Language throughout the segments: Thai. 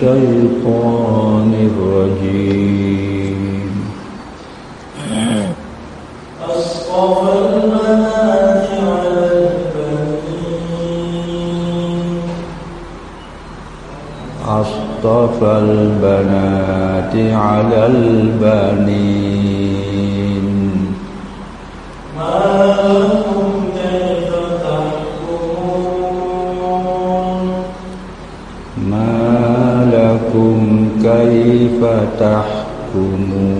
الشيطان الرجيم أصطفى البنات على البنين أصطفى البنات على البنين. فتحكموا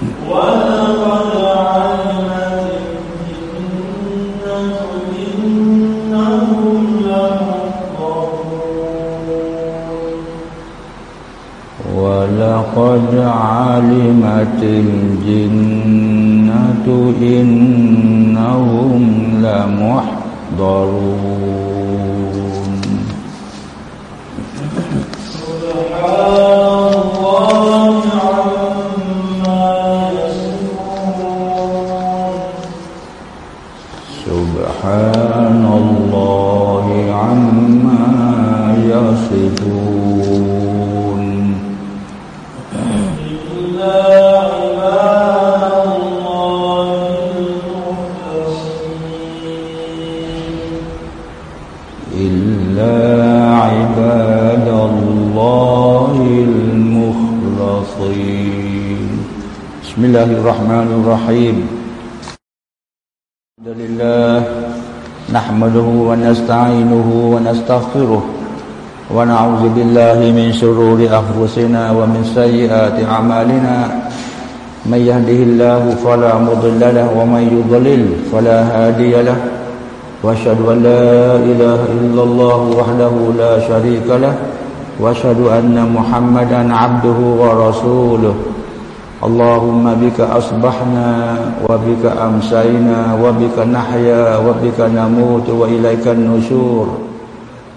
What? ونستغفره ونعوذ بالله من شرور أنفسنا ومن سيئات أعمالنا. من يهده الله فلا مضل له ومن يضلل فلا هادي له. وأشهد أن لا إله إلا الله وحده لا شريك له. وأشهد أن محمدا عبده ورسوله. اللهم بك أصبحنا وبك أمسينا وبك نحيا وبك نموت وإليك النشور.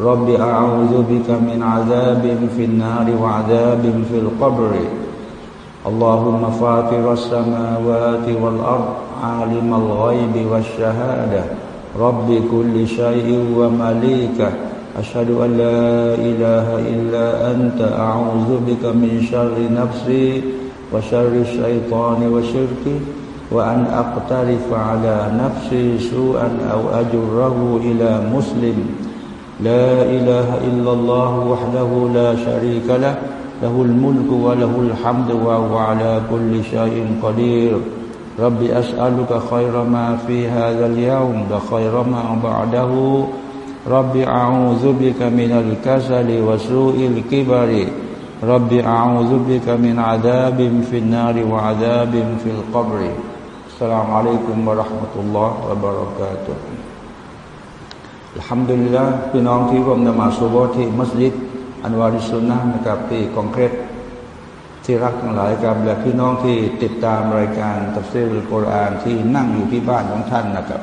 رب أعوذ بك من عذاب في النار وعذاب في القبر. اللهم فاطر السماوات والأرض عالم الغيب والشهادة. رب كل شيء ومليكه أشهد أن لا إله إلا أنت. أعوذ بك من شر نفسي وشر الشيطان وشركي وأن أقترف على نفسي سوءا أو أجره إلى مسلم. لا إله إلا الله وحده لا شريك له له الملك وله الحمد وهو على كل شيء قدير. رب أسألك خير ما في هذا اليوم وخير ما بعده. رب أعوذ بك من الكسل وسوء الكبر. رب أعوذ بك من عذاب في النار وعذاب في القبر. السلام عليكم ورحمة الله وبركاته. ฮัมดุลิละพี่น้องที่ร่วมนมาสุบที่มัสยิดอันวาริสุนนะนะครับที่คอนกรีตที่รักทั้งหลายครับและพี่น้องที่ติดตามรายการตัฟซีรุลกุรอานที่นั่งอยู่ที่บ้านของท่านนะครับ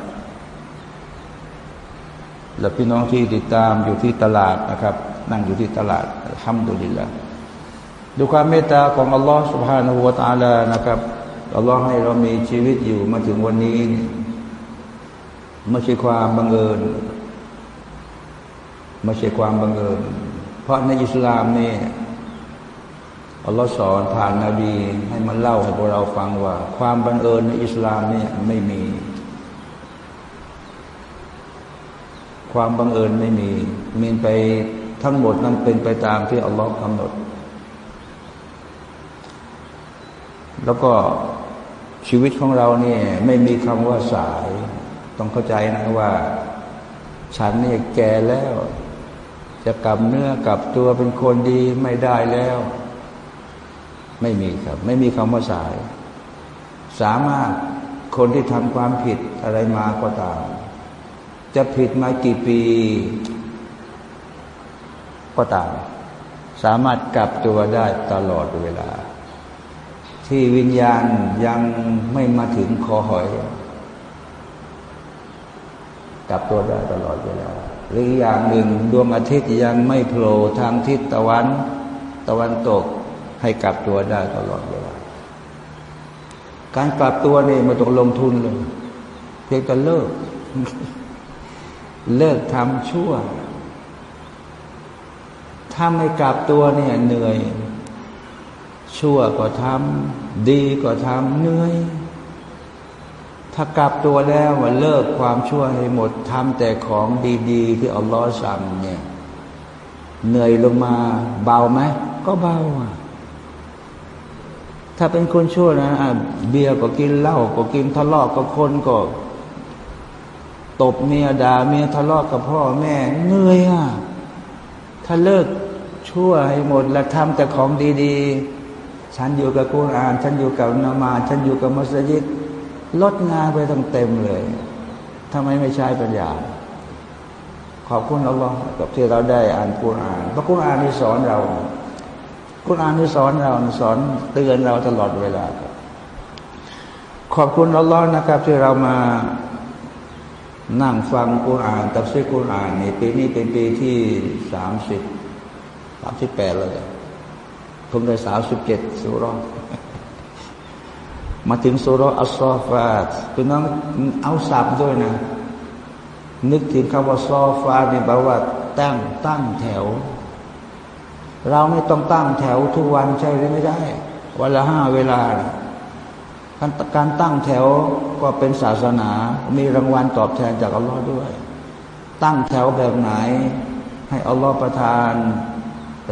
และพี่น้องที่ติดตามอยู่ที่ตลาดนะครับ นั่งอยู่ที่ตลาดฮัมดุลิละดูความเมตตาของอัลลอฮฺสุบฮานาหัวตาลานะครับอัลลอฮฺให้เรามีชีวิตอยู่มาถึงวันนี้ไม่ใช่ความบังเอิญ ไม่ใช่ความบังเอิญเพราะในอิสลามนี่อัลลอฮ์สอนผ่านนาบีให้มันเล่าให้พวกเราฟังว่า ความบังเอิญในอิสลามเนี่ยไม่มี ความบังเอิญไม่มี มีไปทั้งหมดนั้นเป็นไปตามที่อัลลอฮ์กำหนด แล้วก็ชีวิตของเราเนี่ยไม่มีคำว่าสาย ต้องเข้าใจนะว่า ฉันเนี่ยแก่แล้ว จะกลับเนื้อกลับตัวเป็นคนดีไม่ได้แล้ว ไม่มีครับ ไม่มีคำว่าสาย สามารถคนที่ทำความผิดอะไรมาก็ตาม จะผิดมากี่ปี ก็ตาม สามารถกลับตัวได้ตลอดเวลา ที่วิญญาณยังไม่มาถึงคอหอย กลับตัวได้ตลอดเวลา หรืออย่างหนึ่งดวงอาทิตย์ยังไม่โผล่ทางทิศตะวัน ตะวันตกให้กลับตัวได้ตลอดเวลาการกลับตัวนี่ไม่ต้องลงทุนเลยเพียงแต่เลิก เลิกทำชั่ว ถ้าไม่กลับตัวเนี่ยเหนื่อย ชั่วก็ทำดีก็ทำเหนื่อย ถ้ากลับตัวแล้วว่าเลิกความชั่วให้หมดทำแต่ของดี ๆ ที่อัลลอฮ์สั่งเนี่ยเหนื่อยลงมาเบาไหมก็เบาอะถ้าเป็นคนชั่วนะเบียร์ก็กินเหล้าก็กินทะเลาะกับคนก็ ตบเมียด่าเมียทะเลาะกับพ่อแม่เหนื่อยอะถ้าเลิกชั่วให้หมดแล้วทำแต่ของดี ๆ ฉันอยู่กับกุรอาน ฉันอยู่กับนามา ฉันอยู่กับมัสยิด ลดงานไปตั้งเต็มเลยทำไมไม่ใช้ปัญญา ขอบคุณอัลลอฮ์กับที่เราได้อ่านกุรอานเพราะกุรอานนี่สอนเรากุรอานนี่สอนเราสอนเตือนเราตลอดเวลาขอบคุณอัลลอฮ์นะครับ ที่เรามานั่งฟังกุรอานตับซีกุรอานในปีนี้เป็นปีที่สามสิบสามสิบแปดเลยผมได้สามสิบเจ็ดสุรอ มาถึงสุรอัสซอฟาตเป็นน้องเอาสับด้วยนะ นึกถึงคำว่าซอฟาในบาว่า ตั้งตั้งแถว เราไม่ต้องตั้งแถวทุกวันใช่หรือไม่ได้ วันละห้าเวลาการตั้งแถวก็เป็นศาสนา มีรางวัลตอบแทนจากอัลลอฮ์ด้วย ตั้งแถวแบบไหน ให้อัลลอฮ์ประทาน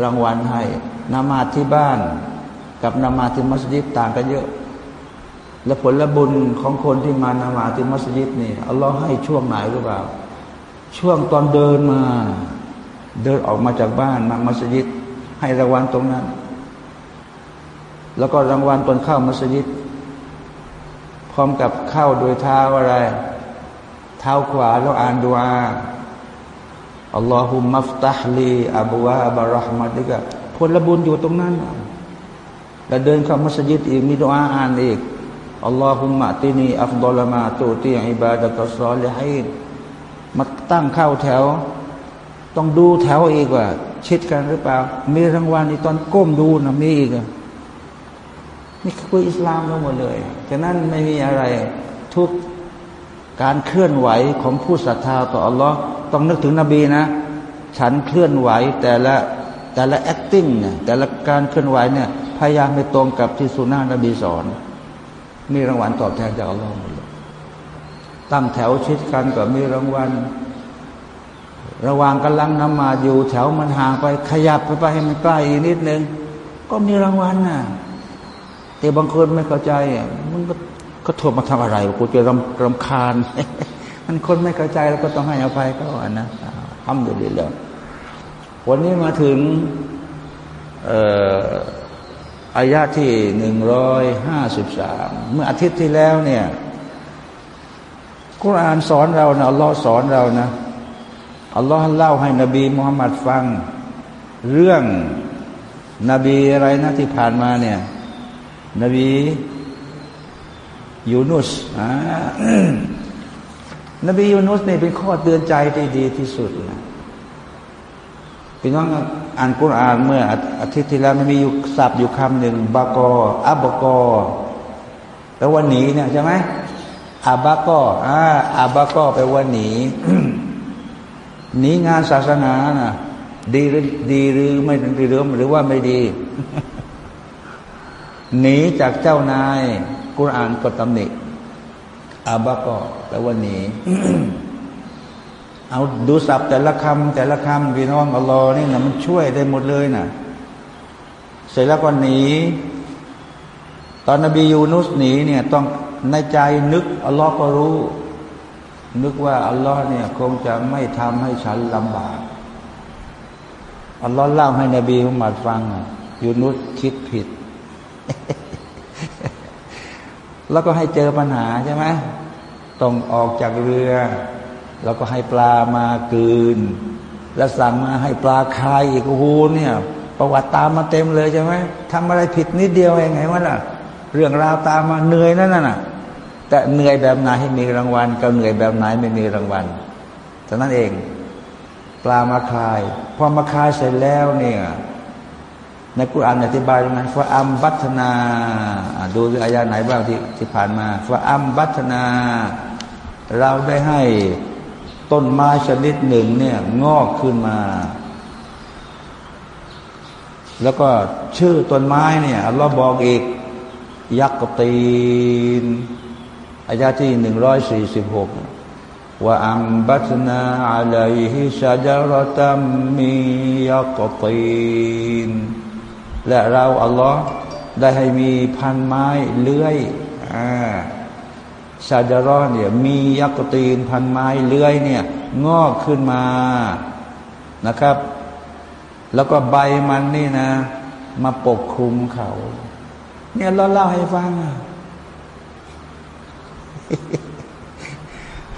รางวัลให้นามาที่บ้าน กับนามาที่มัสยิดต่างกันเยอะ และผลบุญของคนที่มานมาที่มัสยิดนี่อัลลอฮ์ให้ช่วงไหนหรือเปล่า ช่วงตอนเดินมา เดินออกมาจากบ้านมามัสยิด ให้รางวัลตรงนั้น แล้วก็รางวัลตอนเข้ามัสยิด พร้อมกับเข้าโดยเท้าอะไร เท้าขวาแล้วอ่านดูอาอัลลอฮุมัฟตัฮลีอับวาบารห์มัดิกะผลบุญอยู่ตรงนั้นแล้วเดินเข้ามัสยิดอีกมีดูอาอ่านอีก อัลลอฮุมะตินีอัฟดอลมาตูตีอิบาดะกัสซอลิฮินมาตั้งเข้าแถว ต้องดูแถวอีกว่า ชิดกันหรือเปล่า มีรางวัลในตอนก้มดูนะมีอีกนี่คืออิสลามทั้งหมดเลยฉะนั้นไม่มีอะไรทุกการเคลื่อนไหวของผู้ศรัทธาต่ออัลลอฮ์ต้องนึกถึงนบีนะ ฉันเคลื่อนไหวแต่ละแต่ละ acting เนี่ยแต่ละการเคลื่อนไหวเนี่ยพยายามไปตรงกับที่สุนานะนบีสอน มีรางวัลตอบแทนจากอัลลอฮ์ตั้งแถวชิดกันก็มีรางวัล ระหว่างกำลังนำมาอยู่แถวมันห่างไปขยับไปไปให้มันใกล้อีกนิดนึง ก็มีรางวัลน่ะ แต่บางคนไม่เข้าใจมันก็ก็โทรมาทำอะไรกูจะรำรำคาญ มันคนไม่เข้าใจแล้วก็ต้องให้อภัยเขาอะนะทำดีเลยวันนี้มาถึง เอ่อ อายะที่หนึ่งร้อยห้าสิบสามเมื่ออาทิตย์ที่แล้วเนี่ยกุรอานสอนเรานะอัลลอฮ์สอนเรานะอัลลอฮ์เล่าให้นบีมุฮัมมัดฟัง เรื่องนบีอะไรนะที่ผ่านมาเนี่ย นบียูนุสอ่านบียูนุสเนี่ยเป็นข้อเตือนใจที่ดีที่สุดนะ พี่น้องอ่านกุรอานเมื่ออาทิตย์ที่แล้วมันมีอยู่ศัพท์อยู่คำหนึ่งบากออับบกอแปลว่าหนีเนี่ยใช่ไหมอาบากออ่าอาบากอแปลว่าหนีหนีงานศาสนานะดีหรือดีหรือไม่ดีหรือหรือว่าไม่ดีหนีจากเจ้านายกุรอานก็ตำหนิอาบากอแปลว่าหนี เอาดูสับแต่ละคำแต่ละคำพี่น้องอัลลอฮ์นี่นะมันช่วยได้หมดเลยนะเสร็จแล้วก็หนี ตอนนบียูนุสหนีเนี่ยต้องในใจนึกอัลลอฮ์ก็รู้ นึกว่าอัลลอฮ์เนี่ยคงจะไม่ทำให้ฉันลำบากอัลลอฮ์เล่าให้นบีมุฮัมมัดฟังยูนุสคิดผิด แล้วก็ให้เจอปัญหาใช่ไหมต้องออกจากเรือ เราก็ให้ปลามากืน แล้วสั่งมาให้ปลาคายอีกโอ้โหเนี่ย ประวัติตามมาเต็มเลยใช่ไหมทำอะไรผิดนิดเดียวเองไงวะน่ะ เรื่องราวตามมาเหนื่อยนั่นน่ะ แต่เหนื่อยแบบไหนให้มีรางวัลกับเหนื่อยแบบไหนไม่มีรางวัลแต่นั้นเอง ปลามาคายพอมาคายเสร็จแล้วเนี่ยในกุรอานอธิบายตรงนั้นฟาอัมบัตนาดูอายาไหนบ้างที่ที่ผ่านมาฟาอัมบัตนา เราได้ให้ ต้นไม้ชนิดหนึ่งเนี่ยงอกขึ้นมา แล้วก็ชื่อต้นไม้เนี่ยอัลลอฮ์บอกอีก ยักษ์ตีนอายาที่หนึ่งร้อยสี่สิบหกว่าอัมบัตนาอัลัยฮิชาจารตัมมียักษ์ตีนและเราอัลลอฮ์ได้ให้มีพันไม้เลื้อยอ่า ชาจารอเนี่ยมียักษ์ตีนพันไม้เลื้อยเนี่ยงอกขึ้นมานะครับ แล้วก็ใบมันนี่นะ มาปกคลุมเขา เนี่ยเราเล่าให้ฟัง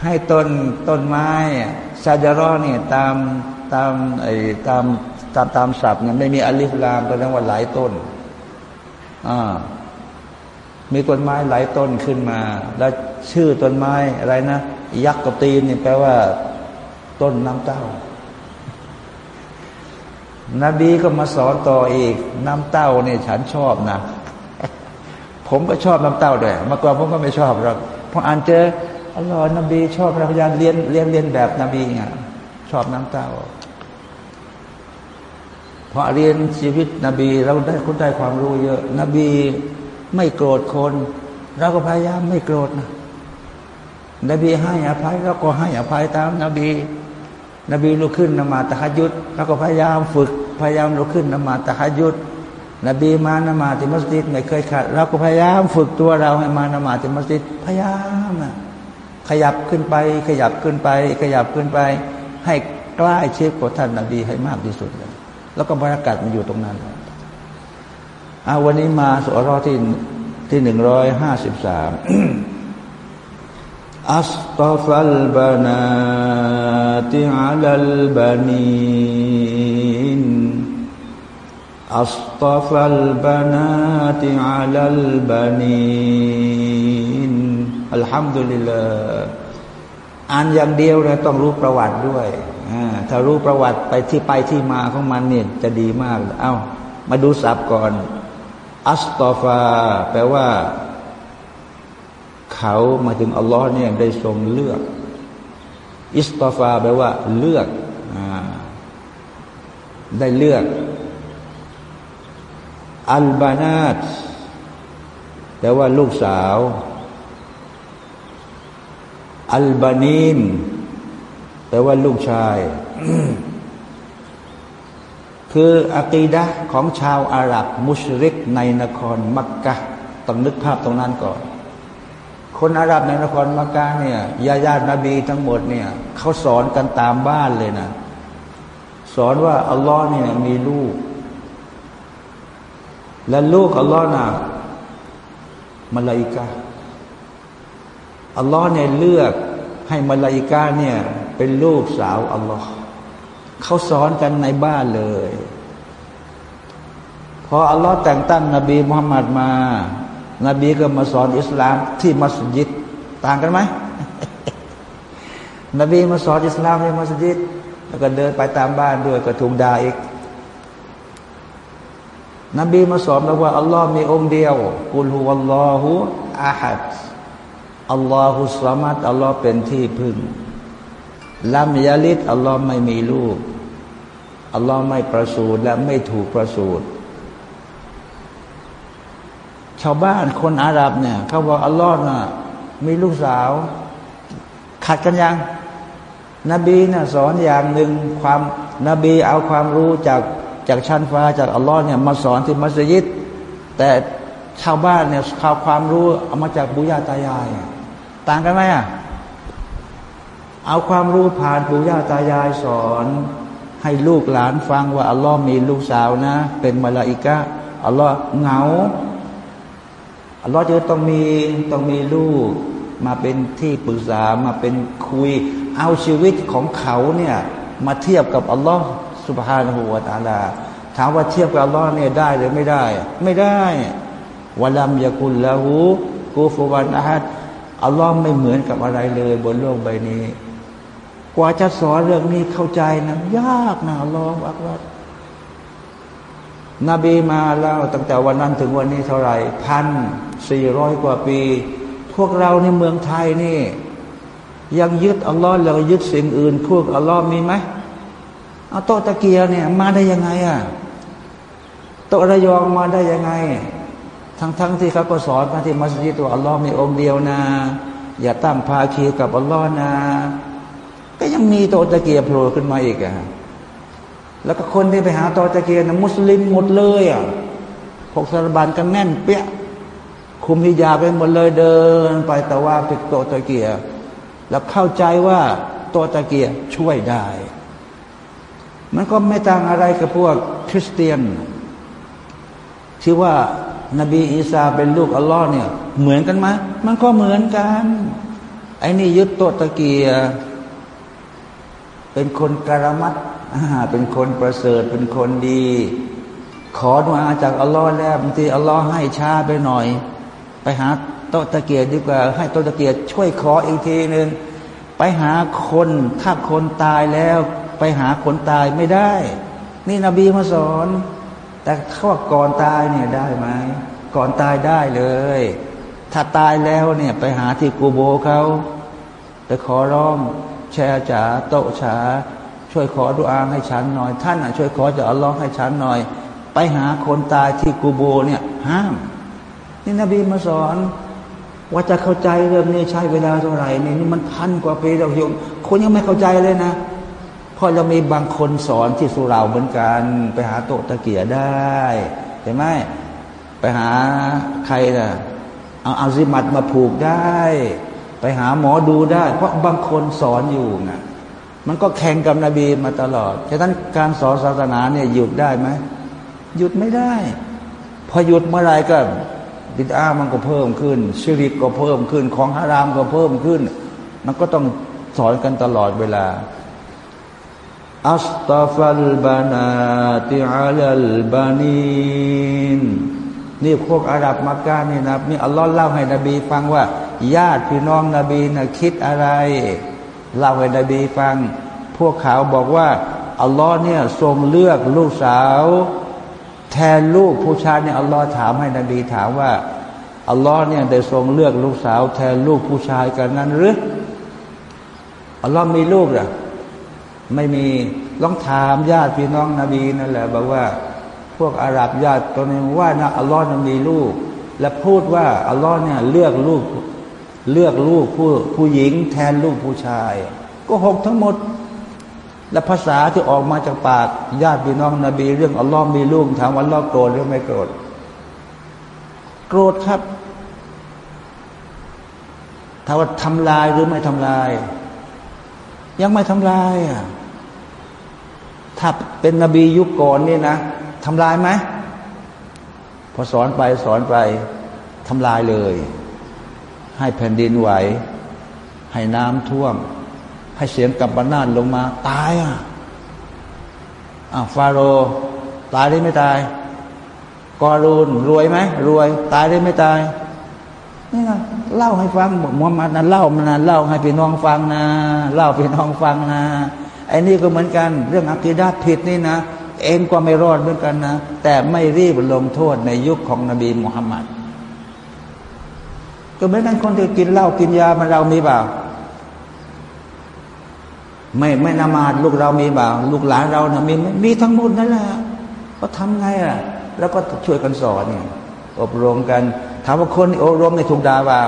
ให้ต้นต้นไม้ชาจารอเนี่ยตามตามไอ้ตามตามตามศัพท์เนี่ยไม่มีอลิฟลามแสดงว่าหลายต้นอ่า มีต้นไม้หลายต้นขึ้นมา แล้วชื่อต้นไม้อะไรนะ ยักษ์กตีนนี่แปลว่า ต้นน้ำเต้า นบีก็มาสอนต่ออีก น้ำเต้าเนี่ยฉันชอบนะ ผมก็ชอบน้ำเต้าด้วยเมื่อก่อนผมก็ไม่ชอบหรอกพออ่านเจออัลลอฮ์นบี ชอบพระพยานเรียนเรียนเรียนแบบนบีไงชอบน้ำเต้าพอเรียนชีวิตนบีเราได้คุณได้ความรู้เยอะ นบี ไม่โกรธคน เราก็พยายามไม่โกรธนะนบีให้อภัยเราก็ให้อภัยตามนบีนบีลุกขึ้นนมาตะขยุดเราก็พยายามฝึก พยายามลุกขึ้นนมาตะขยุดนบีมานมาที่มัสยิดไม่เคยขาดเราก็พยายามฝึกตัวเราให้มานมาที่มัสยิดพยายามนะขยับขึ้นไป ขยับขึ้นไป ขยับขึ้นไป ให้ใกล้เชิดกับท่านนบีให้มากที่สุดแล้วก็บรรยากาศมันอยู่ตรงนั้น อาวันนี้มาสุรอที่ที่หนึ่งร้อยห้าสิบสามอัสตัฟัลบานาติอัลลบานีนอัสตัฟัลบานาติอัลลบานีนอัลฮัมดุลิลลาอ่านอย่างเดียวนะต้องรู้ประวัติด้วยถ้ารู้ประวัติไปที่ไปที่มาของมันเนี่ยจะดีมาก เอา้ามาดูสับก่อน อัสตอฟา แปลว่า เขามาถึงอัลลอฮ์เนี่ยได้ทรงเลือก อิสตอฟา แปลว่า เลือกอได้เลือก อัลบานาตแปลว่าลูกสาว อัลบานีนแปลว่าลูกชาย คืออะกีดะของชาวอาหรับมุชริกในนครมักกะต้องนึกภาพตรงนั้นก่อน คนอาหรับในนครมักกะเนี่ยญาญาตินบีทั้งหมดเนี่ยเขาสอนกันตามบ้านเลยนะ สอนว่าอัลลอฮ์เนี่ยมีลูก และลูกอัลลอฮ์น่ะมาลาอิกาอัลลอฮ์เนี่ยเลือกให้มาลาอิกาเนี่ยเป็นลูกสาวอัลลอฮ์ เขาสอนกันในบ้านเลยพออัลลอฮ์แต่งตั้งนบีมุฮัมมัดมา นบีก็มาสอนอิสลามที่มัสยิด ต่างกันไหมนบีมาสอนอิสลามในมัสยิด แล้วก็เดินไปตามบ้านด้วยก็ถูกด่าอีก นบีมาสอนเราว่าอัลลอฮ์มีองค์เดียวกุลฮุวัลลอฮุอาฮัดอัลลอฮุสลามัดอัลลอฮ์เป็นที่พึ่งลัมยาลิดอัลลอฮ์ไม่มีลูก อัลลอฮ์ไม่ประสูติและไม่ถูกประสูติชาวบ้านคนอาหรับเนี่ยเขาบอกอัลลอฮ์น่ะมีลูกสาว ขัดกันยัง นบีน่ะสอนอย่างหนึ่งความนบีเอาความรู้จากจากชั้นฟ้าจากอัลลอฮ์เนี่ยมาสอนที่มัสยิด แต่ชาวบ้านเนี่ยข่าวความรู้เอามาจากบุญญาตายาย ต่างกันไหมอะเอาความรู้ผ่านปู่ย่าตายายสอน ให้ลูกหลานฟังว่าอัลลอฮ์มีลูกสาวนะ เป็นมาลาอิกะอัลลอฮ์เหงาอัลลอฮ์จะต้องมีต้องมีลูกมาเป็นที่ปรึกษามาเป็นคุย เอาชีวิตของเขาเนี่ยมาเทียบกับอัลลอฮ์สุบฮานะฮูวาตาลาถามว่าเทียบกับอัลลอฮ์เนี่ยได้หรือไม่ได้ ไม่ได้วะลัมยากุลละหูกูฟวันอาฮัดอัลลอฮ์ไม่เหมือนกับอะไรเลย บนโลกใบนี้ กว่าจะสอนเรื่องนี้เข้าใจนะยากนะลอฮ์อักบัรนบีมาแล้วตั้งแต่วันนั้นถึงวันนี้เท่าไหร่พันสี่ร้อยกว่าปี พวกเราในเมืองไทยนี่ ยังยึดอัลลอฮ์แล้วยึดสิ่งอื่นพวกอัลลอฮ์มีไหมเอาโต๊ะตะเกียเนี่ย มาได้ยังไงอะโต๊ะระยองมาได้ยังไง ทั้งๆทที่เขาก็สอนมาที่มัสยิดตัวอัลลอฮ์มีองค์เดียวนะ อย่าตั้งภาคีกับอัลลอฮ์นะ ก็ยังมีโตตะเกียโผล่ขึ้นมาอีกอะแล้วก็คนที่ไปหาโตตะเกียนะมุสลิมหมดเลยอะพวกสารบันกันแน่น เปี้ยคุมฮิญาไปหมดเลยเดิน ไปแต่ว่าเป็นโตตะเกียแล้วเข้าใจว่าโตตะเกียช่วยได้ มันก็ไม่ต่างอะไรกับพวกคริสเตียน ที่ว่านบีอีสาเป็นลูกอัลลอฮ์เนี่ย เหมือนกันไหมมันก็เหมือนกัน ไอ้นี่ยึดโตตะเกีย เป็นคนกรมัดเป็นคนประเสริฐเป็นคนดี ขอดมาจากอัลลอฮ์แล้วบางทีอัลลอฮ์ให้ช้าไปหน่อย ไปหาโตตะเกียรดีกว่า ให้โตตะเกียรช่วยขออีกทีหนึ่งไปหาคนถ้าคนตายแล้ว ไปหาคนตายไม่ได้ นี่นบีมาสอน แต่เขาว่าก่อนตายเนี่ยได้ไหมก่อนตายได้เลย ถ้าตายแล้วเนี่ยไปหาที่กูโบเขาไปขอร้อง แชร์จ๋าโตฉาช่วยขอดุอาให้ฉันหน่อย ท่านอะช่วยขอจะอัลลอฮ์ให้ฉันหน่อย ไปหาคนตายที่กูโบเนี่ยห้าม นี่นบีมาสอน ว่าจะเข้าใจเรื่องนี้ใช้เวลาเท่าไหร่นี่มันพันกว่าปีเราโยมคนยังไม่เข้าใจเลยนะราะเรามีบางคนสอนที่สุราเหมือนกัน ไปหาโตตะเกียได้เห็นไหมไปหาใครนะเอาอาซิมัดมาผูกได้ ไปหาหมอดูได้ เพราะบางคนสอนอยู่นะมันก็แข่งกับนบีมาตลอดฉะนั้นการสอนศาสนาเนี่ยหยุดได้ไหมหยุดไม่ได้ พอหยุดเมื่อไรก็บิดามันก็เพิ่มขึ้นชิริกก็เพิ่มขึ้น ของฮารามก็เพิ่มขึ้น มันก็ต้องสอนกันตลอดเวลาอัสตัฟัลบานาติอาลัลบานีน นี่พวกอาหรับมักกะนี่นะนี่อัลลอฮ์เล่าให้นบีฟังว่า ญาติพี่น้องนบีนะคิดอะไร เล่าให้นบีฟัง พวกเขาบอกว่าอัลลอฮ์เนี่ยทรงเลือกลูกสาว แทนลูกผู้ชายเนี่ยอัลลอฮ์ถามให้นบีถามว่าอัลลอฮ์เนี่ยได้ทรงเลือกลูกสาว แทนลูกผู้ชายกันนั้นหรืออัลลอฮ์มีลูกหรือไม่มีลองถามญาติพี่น้องนบีนั่นแหละบอกว่า วกอาหรับญาติตัวนี้ว่านะอัลลอฮ์มีลูก และพูดว่าอัลลอฮ์เนี่ยเลือกลูกเลือกลูกผู้ผู้หญิงแทนลูกผู้ชาย ก็หกทั้งหมด และภาษาที่ออกมาจากปากญาติพี่น้องนบี เรื่องอัลลอฮ์มีลูกถามว่าอัลลอฮ์โกรธหรือไม่โกรธโกรธครับถ้าว่าทำลายหรือไม่ทำลาย ยังไม่ทำลายอะถ้าเป็นนบียุคก่อนนี่นะ ทำลายไหมพอสอนไปสอนไปทำลายเลย ให้แผ่นดินไหว ให้น้ำท่วม ให้เสียงกับบรรนาดลงมา ตายอะอะฟาโรตายได้ไม่ตายกอรูนรวยไหมรวย ตายได้ไม่ตายนี่ไงเล่าให้ฟังมุฮัมมัดนั้นเล่ามันนะเล่าให้พี่น้องฟังนะ เล่าพี่น้องฟังนะไอ้นี่ก็เหมือนกัน เรื่องอักีดาผิดนี่นะ เองก็ไม่รอดเหมือนกันนะ แต่ไม่รีบลงโทษในยุคของนบีมุฮัมมัดก็เหมือนกันคนที่กินเหล้ากินยามันเรามีเปล่า ไม่ไม่นามาดลูกเรามีเปล่า ลูกหลานเรานะมีมีทั้งหมดนั่นแหละก็ทำไงอะ แล้วก็ช่วยกันสอนเนี่ยอบรมกันถามว่าคนอบรมในถูกด่าเปล่า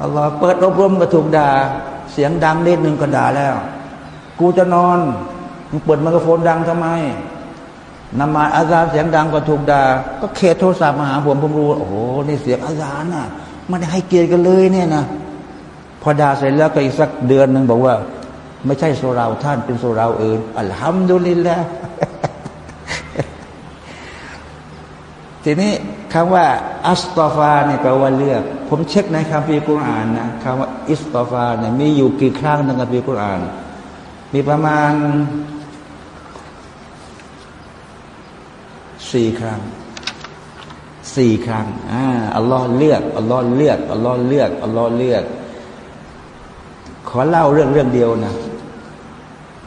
อัลลอฮ์เปิดอบรมก็ถูกด่า เสียงดังนิดนึงก็ด่าแล้ว กูจะนอนมึงเปิดไมโครโฟนดังทำไมนมาอาจาเสียงดังก็ถูกด่าก็เขตโทรศัพท์มาหาผมผมรู้โอ้โหนี่เสียงอาซานน่ะไม่ได้ให้เกียรติกันเลยเนี่ยนะพอด่าเสร็จแล้วก็อีกสักเดือนหนึ่งบอกว่า ไม่ใช่สุเหร่าท่านเป็นสุเหร่าอื่น الحمد لله ทีนี้คำว่า اصطفى เนี่ยแปลว่าเลือก ผมเช็คในคัมภีร์กุรอานนะคำว่า اصطفى เนี่ยมีอยู่กี่ครั้งในคัมภีร์กุรอาน มีประมาณสี่ครั้งสี่ครั้งอ่าอัลลอฮ์เลือกอัลลอฮ์เลือกอัลลอฮ์เลือกอัลลอฮ์เลือก ขอเล่าเรื่องเรื่องเดียวนะ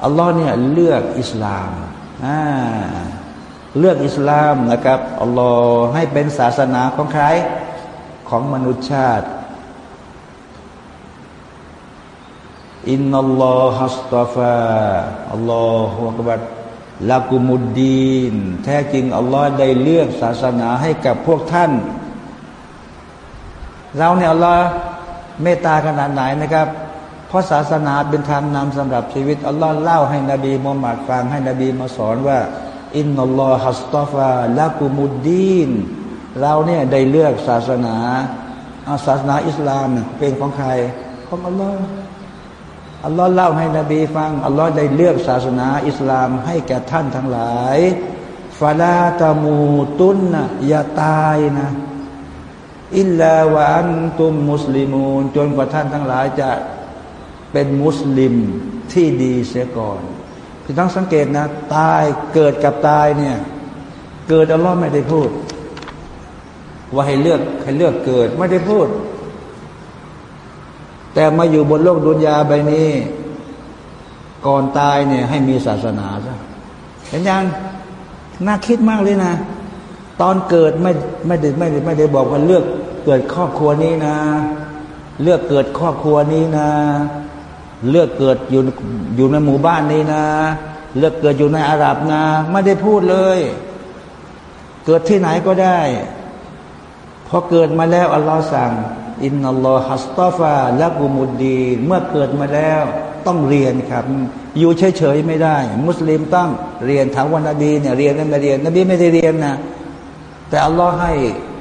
อัลลอฮ์เนี่ยเลือกอิสลามอ่า เลือกอิสลามนะครับอัลลอฮ์ให้เป็นศาสนาของใครของมนุษยชาติอินนัลลอฮัสตาฟาอัลลอฮฺอักบัดลากุมุดดีน แท้จริง อัลลอฮ์ได้เลือกศาสนาให้กับพวกท่าน เราเนี่ยอัลลอฮ์เมตตาขนาดไหนนะครับ เพราะศาสนาเป็นทางนำสำหรับชีวิต อัลลอฮ์เล่าให้นบีมุฮัมมัดฟังให้นบีมาสอนว่า อินนัลลอฮัสตอฟาละกุมุดดีนเราเนี่ยได้เลือกศาสนาศาสนาอิสลามเป็นของใครของอัลลอฮ์อัลลอฮ์เล่าให้นบีฟังอัลลอฮ์ได้เลือกศาสนาอิสลามให้แก่ท่านทั้งหลายฟาลาตามูตุนนะอย่าตายนะ อิลลาวะอันตุมมุสลิมูนจนกว่าท่านทั้งหลายจะเป็นมุสลิมที่ดีเสียก่อน พี่ต้องสังเกตนะ ตายเกิดกับตายเนี่ย เกิดอัลลอฮ์ไม่ได้พูด ว่าให้เลือกให้เลือกเกิดไม่ได้พูด แต่มาอยู่บนโลกดุนยาใบนี้ ก่อนตายเนี่ย ให้มีศาสนาซะเห็นยังน่าคิดมากเลยนะ ตอนเกิดไม่ไม่ได้ไม่ได้ไม่ได้บอกว่าเลือกเกิดครอบครัวนี้นะ เลือกเกิดครอบครัวนี้นะ เลือกเกิดอยู่อยู่ในหมู่บ้านนี้นะ เลือกเกิดอยู่ในอาหรับนะ ไม่ได้พูดเลย เกิดที่ไหนก็ได้พอเกิดมาแล้วอัลลอฮ์สั่ง إن الله اصطفى لكم الدين เมื่อเกิดมาแล้ว ต้องเรียนครับ อยู่เฉยๆไม่ได้ มุสลิมต้องเรียนถามว่านบีเนี่ยเรียนนั่นไม่เรียน นบีไม่ได้เรียนนะแต่อัลลอฮ์ให้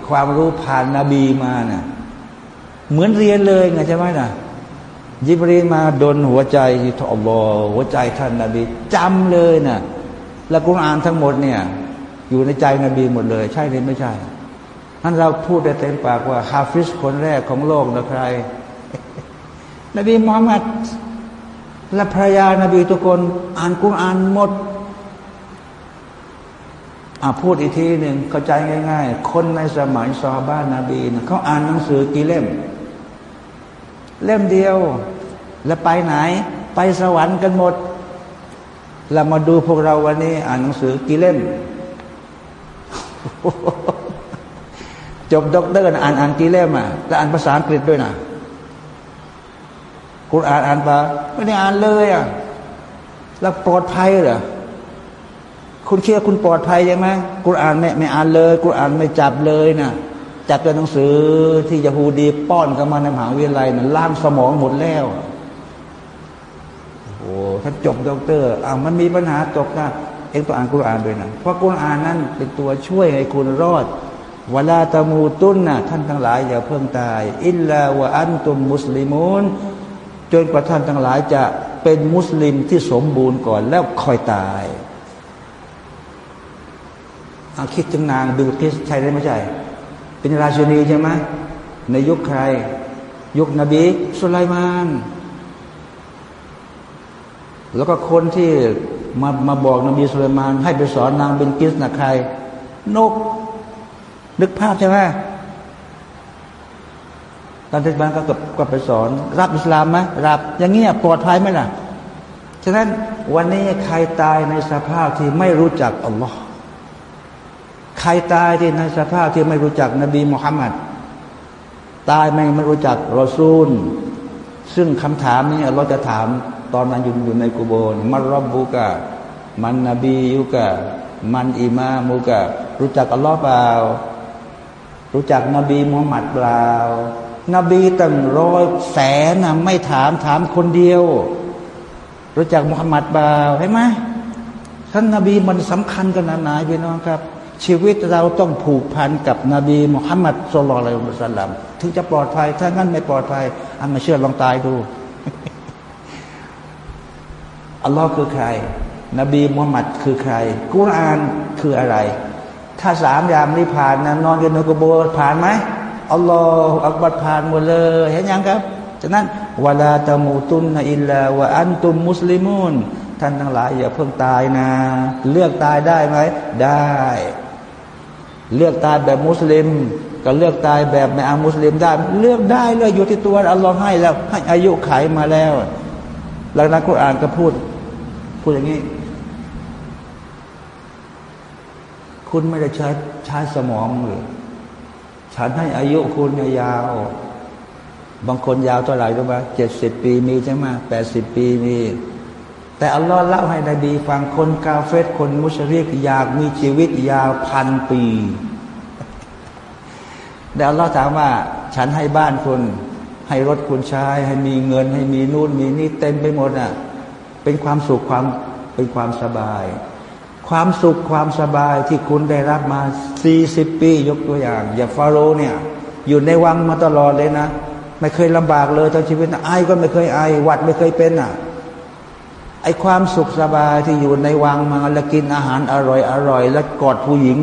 ความรู้ผ่านนบีมานะ่ะเหมือนเรียนเลยไงใช่ไหมนะ่ะ ยิบรีลมาดลหัวใจทอัลลอฮ์หัวใจท่านนบีจำเลยนะ่ะแล้วกุรอานทั้งหมดเนี่ย อยู่ในใจนบีหมดเลย ใช่หรือไม่ใช่นั้นเราพูดได้เต็มปากว่า حافظ คนแรกของโลกนะใคร นบีมุฮัมมัดและภรรยานบีทุกคนอ่านกุรอานหมดอ่าพูดอีกทีหนึ่งเข้าใจง่าย ๆ คนในสมัยซอฮาบะฮ์นบีนะเขาอ่านหนังสือกี่เล่ม เล่มเดียว แล้วไปไหน ไปสวรรค์กันหมด เรามาดูพวกเราวันนี้ อ่านหนังสือกี่เล่ม จบด็อกเตอร์อ่านอ่านกี่เล่มอะแล้วอ่านภาษาอังกฤษด้วยนะคุณอ่านอ่านปะไม่ได้อ่านเลยอะแล้วปลอดภัยเหรอคุณเชื่อคุณปลอดภัยใช่ไหมคุณอ่านไม่ไม่อ่านเลย คุณอ่านไม่จับเลยนะ จับตัวหนังสือที่ยาฮูดีป้อนกันมาในมหาวิทยาลัยนั้นล้างสมองหมดแล้วโอ้ถ้าจบด็อกเตอร์อ่ามันมีปัญหาจบนะเองต้องอ่านกุรอานด้วยนะเพราะกุรอานนั้นเป็นตัวช่วยให้คุณรอด ولا تموتن ท่านทั้งหลายอย่าเพิ่งตาย إلا وأنتم مسلمون จนกว่าท่านทั้งหลายจะเป็นมุสลิมที่สมบูรณ์ก่อนแล้วคอยตายอาคิดถึงนางบิลกิสใช่หรือไม่ใช่ เป็นราชินีใช่ไหมในยุคใคร ยุคนบีสุไลมาน แล้วก็คนที่มามาบอกนบีสุไลมาน ให้ไปสอนนางเบิลกิสนะใคร นก นึกภาพใช่ไหมตอนเทศบาลก็ก็ไปสอน รับอิสลามไหมรับอย่างเงี้ยปลอดภัยไหมล่ะ ฉะนั้นวันนี้ใครตายในสภาพที่ไม่รู้จักอัลลอฮ์ ใครตายที่ในสภาพที่ไม่รู้จักนบีมุฮัมมัดตายไม่ไม่รู้จักรอซูล ซึ่งคำถามนี้เราจะถามตอนนั้นอยู่อยู่ในกุโบนมันรบบุกะมันนบียุกะมันอิมามุกะรู้จักอัลลอฮ์เปล่า รู้จักนบีมุฮัมมัดเปล่า นบีตั้งร้อยแสนนะไม่ถามถามคนเดียว รู้จักมุฮัมมัดเปล่าใช่ไหมท่านนบีมันสำคัญกันนานาพี่น้องครับ ชีวิตเราต้องผูกพันกับนบีมุฮัมมัดสุลลัลมุสลัมถึงจะปลอดภัย ถ้างั้นไม่ปลอดภัยอันมาเชื่อลองตายดูอัลลอฮ์คือใคร นบีมุฮัมมัดคือใคร กุรอานคืออะไร ถ้าสามยางนี้ผ่านนะนอนกันในกโบผ่านไหมอัลลอฮ์อักบัดผ่านหมดเลยเห็นยังครับฉะนั้นวลาตะมูตุนนะอิลลาวะอันตุมมุสลิมุนท่านทั้งหลายอย่าเพิ่งตายนะ เลือกตายได้ไหม ได้ เลือกตายแบบมุสลิม ก็เลือกตายแบบไม่อามุสลิมได้ เลือกได้เลยอยู่ที่ตัวอัลลอฮ์ให้แล้ว ให้อายุไขมาแล้วหลังนั้นกุรอานก็พูด พูดอย่างนี้ คุณไม่ได้ใช้ใช้สมองเลยฉันให้อายุคุณยาว บางคนยาวเท่าไหร่รู้ไหมเจ็ดสิบปีมีใช่ไหมแปดสิบปีมี แต่อัลลอฮ์เล่าให้นบีฟังคนกาเฟตคนมุชริกอยากมีชีวิตยาวพันปี แต่อัลลอฮ์ถามว่า ฉันให้บ้านคุณ ให้รถคุณใช้ให้มีเงิน ให้มีนู่นมีนี่เต็มไปหมดอะเป็นความสุขความเป็นความสบาย ความสุขความสบายที่คุณได้รับมาสี่สิบปี ยกตัวอย่าง อย่างฟาโรเนี่ย อยู่ในวังมาตลอดเลยนะ ไม่เคยลำบากเลยทั้งชีวิตไอ้ก็ไม่เคยไอหวัดไม่เคยเป็นอะ อความสุขสบายที่อยู่ในวังมาแล้วกินอาหารอร่อยอร่อย แล้วกอดผู้หญิง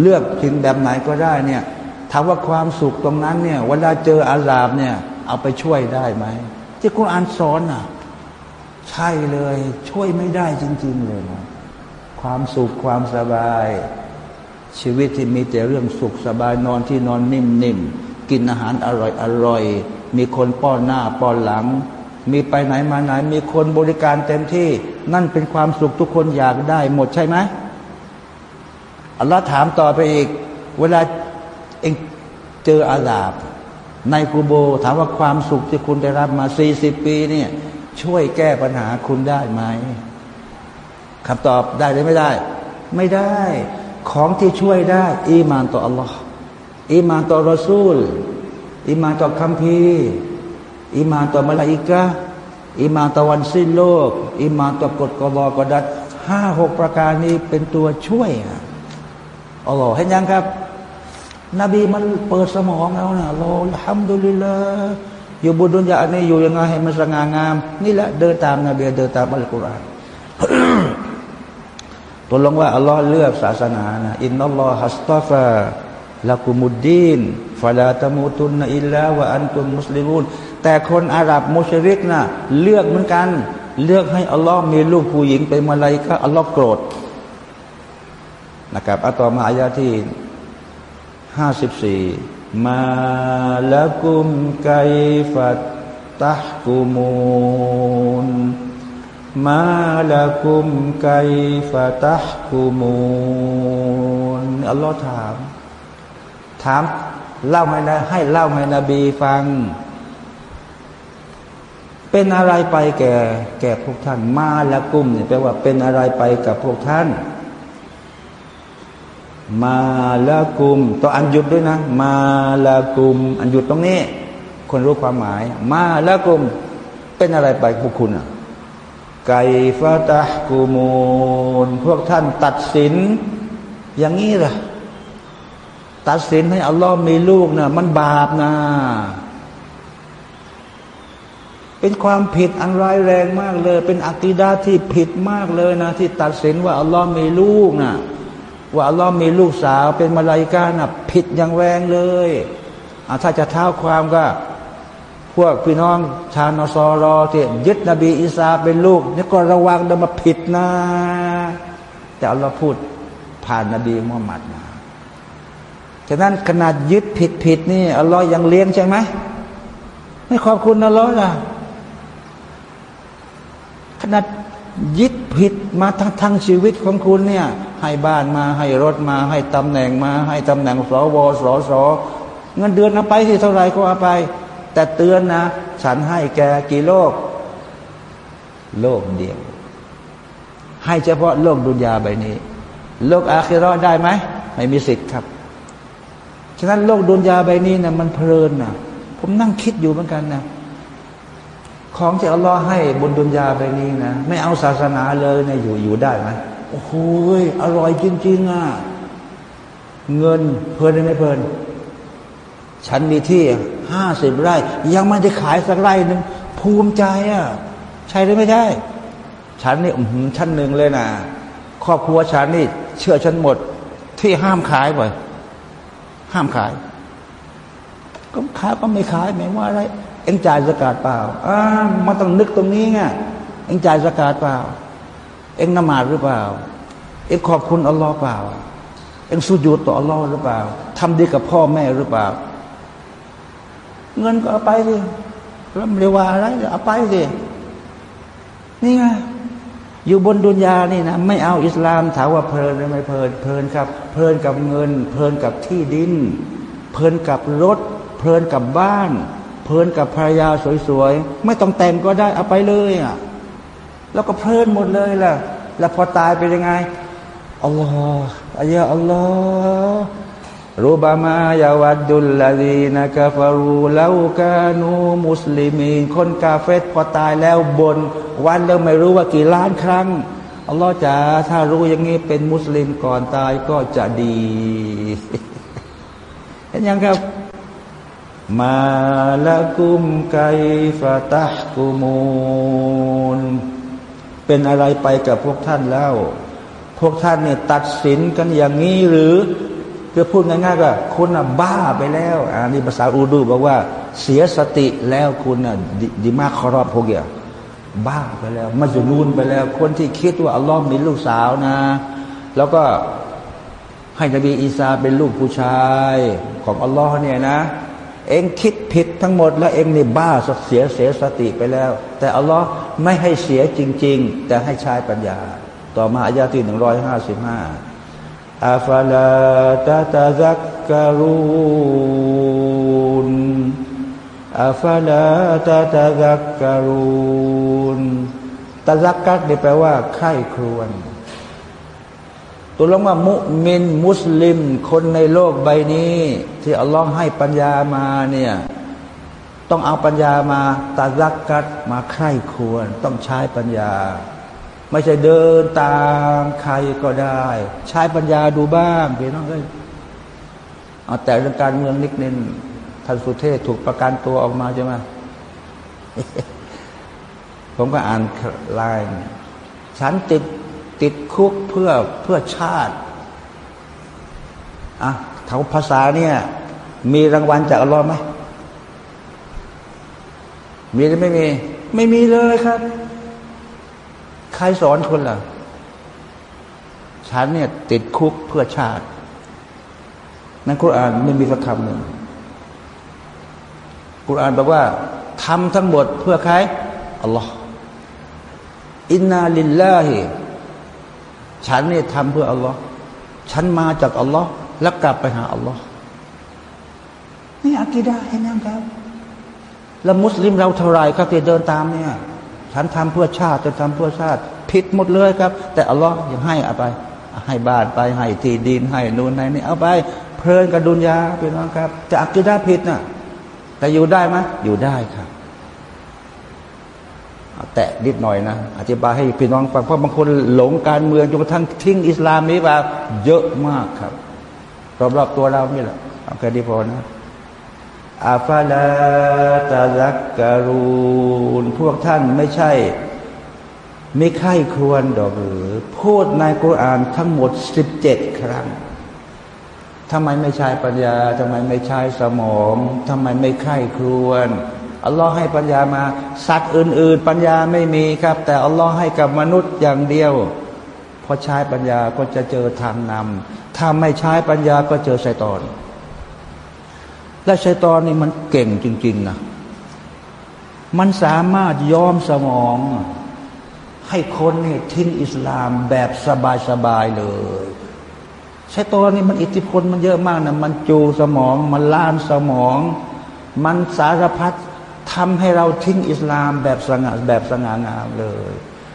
เลือกกินแบบไหนก็ได้เนี่ยถามว่าความสุขตรงนั้นเนี่ยเวลาเจออาลาบเนี่ย เอาไปช่วยได้ไหมที่คุณอ่านสอนอะ ใช่เลย ช่วยไม่ได้จริง ๆ เลยนะความสุขความสบาย ชีวิตที่มีแต่เรื่องสุขสบายนอนที่นอนนิ่มๆกินอาหารอร่อยอร่อยมีคนป้อนหน้าป้อนหลัง มีไปไหนมาไหน มีคนบริการเต็มที่ นั่นเป็นความสุขทุกคนอยากได้หมดใช่ไหมอัลลอฮ์ถามต่อไปอีก เวลาเองเจออาซาบ ในกูโบ ถามว่าความสุขที่คุณได้รับมาสี่สิบปีเนี่ย ช่วยแก้ปัญหาคุณได้ไหมคำตอบได้หรือไม่ได้ ไม่ได้ของที่ช่วยได้ อีมานต่ออัลลอฮ์อีมานต่อรอซูล อีมานต่อคัมภีร์ อีมานต่อมาลาอิกะอีมานต่อวันสิ้นโลก อีมานต่อกฎกอฎอกอดัรห้าหกประการนี้เป็นตัวช่วยอัลลอฮ์เห็นยังครับ นบีมันเปิดสมองแล้วนะเราทำดุลิละอยู่บนดุนยาอันนี้อยู่ยังไงให้มันสง่างาม นี่แหละเดินตามนบีเดินตามอัลกุรอานตัวลงว่าอัลลอฮ์เลือกศาสนานะอินนัลลอฮฮัสตาฟาละกุมุดดีนฟาลาตมูตุนอิลลาวะอันตุมมุสลิมูน แต่คนอาหรับมุชริกนะ่ะเลือกเหมือนกัน เลือกให้อัลลอฮ์มีลูกผู้หญิงเป็นมาลายก็อัลลอฮ์โกรธนะครับอัตอมาอายาที่ห้าสิบสี่มาละกุมไกฟัตตะกุมูนมาละกุมไกฟัตะกุมูนอัลลอฮ์ถาม ถามเล่าให้นะให้เล่าให้นบีฟัง เป็นอะไรไปแก่แก่พวกท่าน มาละกุมเนี่ยแปลว่าเป็นอะไรไปกับพวกท่าน มาละกุมต้ออันหยุดด้วยนะ มาละกุม อันหยุดตรงนี้ คนรู้ความหมาย มาละกุม เป็นอะไรไปพวกคุณอะไกฟาตะกูมูลพวกท่านตัดสิน อย่างนี้ล่ะ ตัดสินให้อัลลอฮ์มีลูกนะมันบาปนะ เป็นความผิดอันร้ายแรงมากเลย เป็นอักีดาที่ผิดมากเลยนะ ที่ตัดสินว่าอัลลอฮ์มีลูกนะว่าอัลลอฮ์มีลูกสาว เป็นมาลายกานะผิดอย่างแรงเลยถ้าจะเท้าความก็ พวกพี่น้องชาวนอซอรอที่ยึดนบีอีสาเป็นลูกนี่ก็ระวังเดิมาผิดนะ แต่อัลลอฮ์พูดผ่านนบีมุฮัมมัดมาฉะนั้นขนาดยึดผิดผิดนี่อัลลอฮ์ยังเลี้ยงใช่ไหมไม่ขอบคุณอัลลอฮ์ล่ะ ขนาดยึดผิดมาทั้งทั้งชีวิตของคุณเนี่ย ให้บ้านมาให้รถมา ให้ตำแหน่งมา ให้ตำแหน่งสวสสเงินเดือนเอาไปที่เท่าไรก็เอาไป แต่เตือนนะ ฉันให้แกกี่โลก โลกเดียว ให้เฉพาะโลกดุนยาใบนี้ โลกอาคิรอได้ไหมไม่มีสิทธิ์ครับฉะนั้นโลกดุนยาใบนี้นะมันเพลินนะผมนั่งคิดอยู่เหมือนกันนะ ของที่อัลลอฮ์ให้บนดุนยาไปนี้นะ ไม่เอาศาสนาเลยเนะอยู่อยู่ได้ไหมโอ้โหอร่อยจริง ๆอะเงินเพลินไม่เพลิน ฉันมีที่ห้าสิบไร่ ยังไม่ได้ขายสักไร่หนึ่งภูมิใจอะใช่หรือไม่ใช่ ฉันนี่ชั้นหนึ่งเลยนะครอบครัวฉันนี่ เชื่อฉันหมด ที่ห้ามขายบ่อยห้ามขาย ก็ขายก็ไม่ขายไม่ว่าอะไร เอ็งจ่ายสกาดเปล่าอ่ามันต้องนึกตรงนี้ไงเอ็งจ่ายสกาดเปล่า เอ็งนมาดหรือเปล่า เอ็งขอบคุณอัลลอฮ์เปล่า เอ็งสุญูดต่ออัลลอฮ์หรือเปล่าทำดีกับพ่อแม่หรือเปล่า เงินก็เอาไปสิแล้วไม่ได้ว่าอะไรเอาไปสินี่ไงอยู่บนดุนยานี่นะไม่เอาอิสลามถามว่าเพลินหรือไม่เพลินเพลินครับ เพลินกับเงิน เพลินกับที่ดิน เพลินกับรถ เพลินกับบ้าน เพลินกับภรรยาสวยๆ ไม่ต้องแต่งก็ได้เอาไปเลยอะแล้วก็เพลินหมดเลยล่ะ แล้วพอตายเป็นยังไงอัลลอฮ์อายะอัลลอฮ์รูบามายาวัดดุลลาดีนะกาฟารูลาวกานูมุสลิมีคนกาเฟตพอตายแล้วบน วันแล้วไม่รู้ว่ากี่ล้านครั้งอัลลอฮ์จ๋าถ้ารู้อย่างนี้เป็นมุสลิมก่อนตายก็จะดี เห็นยังครับ มาละกุมไกฟะตักกุมูลเป็นอะไรไปกับพวกท่านแล้ว พวกท่านเนี่ยตัดสินกันอย่างนี้หรือคือพูดง่ายๆก็คุณน่ะบ้าไปแล้วอันนี้ภาษาอูดูบอกว่า เสียสติแล้วคุณน่ะดีมากคอรอบพวกเกี่ยบ้าไปแล้วมาจุนูนไปแล้ว คนที่คิดว่าอัลลอฮ์มีลูกสาวนะ แล้วก็ให้นบีอีสาเป็นลูกผู้ชายของอัลลอฮ์เนี่ยนะ เองคิดผิดทั้งหมด แล้วเองนี่บ้าเสียเสียสติไปแล้ว แต่อัลลอฮ์ไม่ให้เสียจริง ๆ แต่ให้ใช้ปัญญา ต่อมาอายาที่หนึ่งร้อยห้าสิบห้าอาฟาลาตาตาซักการูนอาฟาลาตาตาซักการูนตาซักกัดนี่แปลว่าไข้ครวน ตัวลงว่ามุมินมุสลิม คนในโลกใบนี้ ที่อัลลอฮ์ให้ปัญญามาเนี่ยต้องเอาปัญญามาตาซักกัดมาใคร่ควร ต้องใช้ปัญญา ไม่ใช่เดินตามใครก็ได้ ใช้ปัญญาดูบ้างพี่น้องเอ้ยเอาแต่เรื่องการเมืองนิดนึงท่านสุเทพถูกประกันตัวออกมาใช่ไหมผมก็อ่านไลน์ฉันติด ติดคุกเพื่อเพื่อชาติอะทางภาษาเนี่ย มีรางวัลจากอัลลอฮ์ไหมมีหรือไม่มี ไม่มีเลยครับ ใครสอนคนล่ะ ฉันเนี่ยติดคุกเพื่อชาติ นั่นคุรานไม่มีสักคำหนึ่งคุรานบอกว่าทำทั้งหมดเพื่อใครอัลลอฮ์อินนาลิลลาฮิ ฉันเนี่ยทำเพื่ออัลลอฮ์ฉันมาจากอัลลอฮ์แล้วกลับไปหาอัลลอฮ์นี่อักีดาเห็นยังครับแล้วมุสลิมเราเท่าไรครับที่เดินตามเนี่ย ฉันทำเพื่อชาติจะทำเพื่อชาติ ผิดหมดเลยครับ แต่อัลลอฮ์ยังให้เอาไป ให้บ้านไปให้ที่ดินให้นู่นให้นี่เอาไป เพลินกับดุนยาพี่น้องครับ จะอักีดาผิดนะ่ะแต่อยู่ได้ไหมอยู่ได้ครับ แตะนิดหน่อยนะ อธิบายให้พี่น้องฟังเพราะบางคนหลงการเมืองจนกระทั่งทิ้งอิสลามนี้มาเยอะมากครับรอบๆตัวเรานี่แหละเอาแค่นี้พอนะอาฟาลาตาลักการูนพวกท่านไม่ใช่ ไม่ใคร่ครวญดอกหรือพูดในกุรอานทั้งหมดสิบเจ็ดครั้งทำไมไม่ใช้ปัญญาทำไมไม่ใช้สมองทำไมไม่ใคร่ครวญ อัลลอฮ์ให้ปัญญามาสัตว์อื่น ๆ ปัญญาไม่มีครับ แต่อัลลอฮ์ให้กับมนุษย์อย่างเดียวพอใช้ปัญญาก็จะเจอทางนำถ้าไม่ใช้ปัญญาก็เจอไซตอน และชัยตอนนี่มันเก่งจริง ๆ นะ มันสามารถย้อมสมอง ให้คนนี่ทิ้งอิสลามแบบสบาย ๆ เลยชัยตอนนี่มันอิทธิพลมันเยอะมากนะมันจูสมอง มันล้านสมอง มันสารพัด ทำให้เราทิ้งอิสลามแบบสง่าแบบสง่างามเลย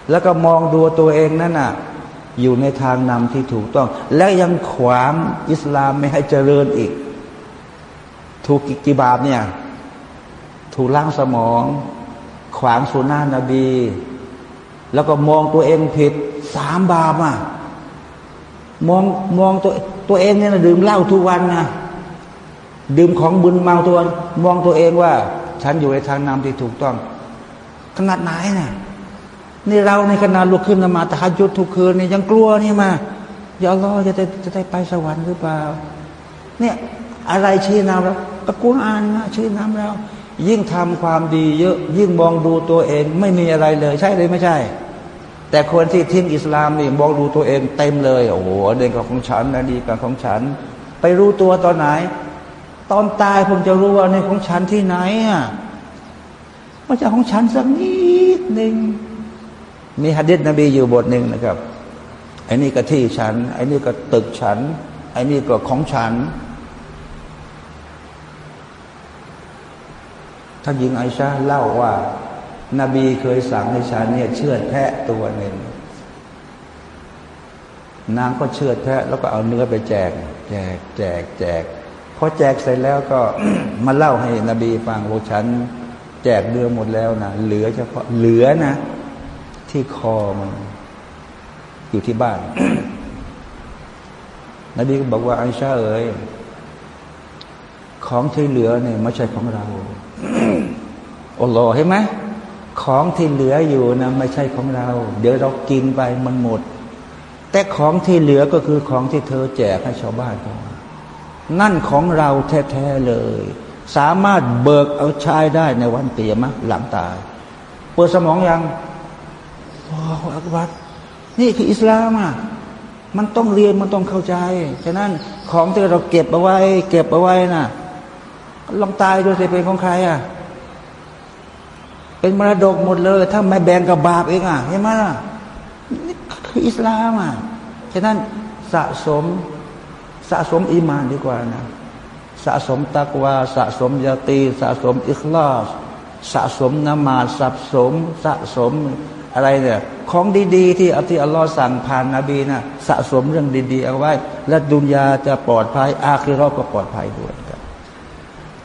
แล้วก็มองดูตัวเองนั่นน่ะอยู่ในทางนำที่ถูกต้อง และยังขวางอิสลามไม่ให้เจริญอีก ถูกกี่บาปเนี่ย ถูกล้างสมอง ขวางสุนานะบี แล้วก็มองตัวเองผิดสามบาปอะมองมองตัวตัวเองเนี่ยนะดื่มเหล้าทุกวันนะดื่มของบุญเมาตัวมองตัวเองว่า ฉันอยู่ในทางนำที่ถูกต้อง ขนาดไหนนะ่ะนี่เราในขนาดลุกขึ้นนมาตะฮัยุดทุกคืนนี่ยังกลัวนี่มาอย่าล้อจะได้จะได้ไปสวรรค์หรือเปล่า เนี่ยอะไรชี้นำเราตะกุนอ่านนะชี้นำเรา ยิ่งทำความดีเยอะยิ่งมองดูตัวเอง ไม่มีอะไรเลย ใช่หรือไม่ใช่ แต่คนที่ทิ้งอิสลามนี่มองดูตัวเองเต็มเลย โอ้โหเด่นกับของฉันนะดีกับของฉัน ไปรู้ตัวตอนไหน ตอนตายผมจะรู้ว่าในของฉันที่ไหนอะมันจะของฉันสักนิดหนึ่งมีฮะดิษนบีอยู่บทหนึ่งนะครับไอ้นี่ก็ที่ฉันไอ้นี่ก็ตึกฉันไอ้นี่ก็ของฉันท่านหญิงไอชาเล่าว่า นบีเคยสั่งให้ฉันเนี่ยเชือดแพะตัวหนึ่งนางก็เชือดแพะแล้วก็เอาเนื้อไปแจก แจกแจกแจก อแจกเสร็จแล้วก็มาเล่าให้นบีฟังว่าฉัน แจกเนื้อหมดแล้วนะเหลือเฉพาะเหลือนะ ที่คอมันอยู่ที่บ้าน นบีก็บอกว่าไอชาเอ๋ยของที่เหลือเนี่ยไม่ใช่ของเราอัลลอฮ์เห็นไหมของที่เหลืออยู่นะไม่ใช่ของเรา เดี๋ยวเรากินไปมันหมด แต่ของที่เหลือก็คือของที่เธอแจกให้ชาวบ้านเขา นั่นของเราแท้ๆเลย สามารถเบิกเอาใช้ได้ในวันเตียมะหลังตาย เปิดสมองยังว้าวอักบัตนี่คืออิสลามอะมันต้องเรียนมันต้องเข้าใจ ฉะนั้นของที่เราเก็บเอาไว้ เก็บเอาไว้นะ่ะลองตายดูสิเป็นของใครอะ เป็นมรดกหมดเลย ถ้าไม่แบ่งกับบาปเองอะเห็นไหมล่ะนี่คืออิสลามอะ ฉะนั้นสะสม สะสมอีมานดีกว่านะสะสมตักวาสะสมยาตีสะสมอิคลาสสะสมนมาสะสมสะสมอะไรเนี่ยของดีๆ ที่อัลลอฮ์สั่งผ่านนบีนะสะสมเรื่องดีๆเอาไว้ และดุนยาจะปลอดภัย อาคิรอก็ปลอดภัยด้วย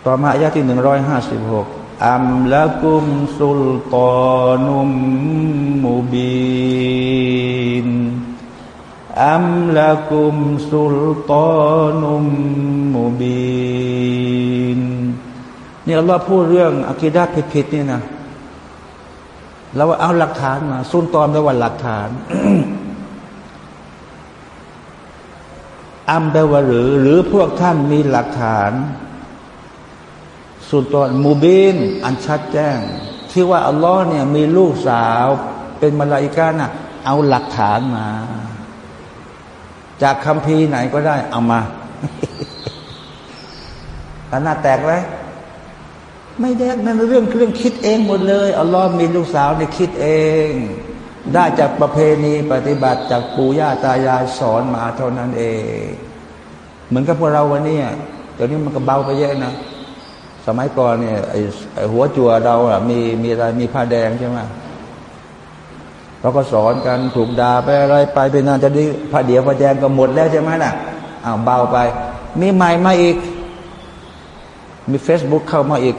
ต่อมาอายะที่หนึ่งร้อยห้าสิบหกอัมละกุมสุลตานุมมุบิน อัมละกุมสุลตานุมมุบินนี่อัลลอฮ์พูดเรื่องอักีดาผิดๆนี่นะเราเอาหลักฐานมาสุลตอนแปลว่าหลักฐานอัมแปลว่าหรือ หรือพวกท่านมีหลักฐานสุดตอนมูบินอันชัดแจ้ง ที่ว่าอัลลอฮ์เนี่ยมีลูกสาว เป็นมลาอิกาน่ะเอาหลักฐานมา จากคำพีไหนก็ได้เอามาอันน่าแตกไหมไม่แดกนั่นเรื่องเรื่องคิดเองหมดเลยอัลลอฮ์มีลูกสาวเนี่ยคิดเอง ได้จากประเพณีปฏิบัติจากปู่ย่าตายายสอนมาเท่านั้นเอง เหมือนกับพวกเราวันนี้เดี๋ยวนี้มันก็เบาไปเยอะนะสมัยก่อนเนี่ยไอ้หัวจั่วเราอะมีมีอะไรมีผ้าแดงใช่ไหม เราก็สอนกันถูกด่าไปอะไรไปเป็นนานจะดีผ้าเดียวผ้าแดงก็หมดแล้วใช่ไหมล่ะอ้าวเบาไป มีใหม่มาอีก มีเฟซบุ๊กเข้ามาอีก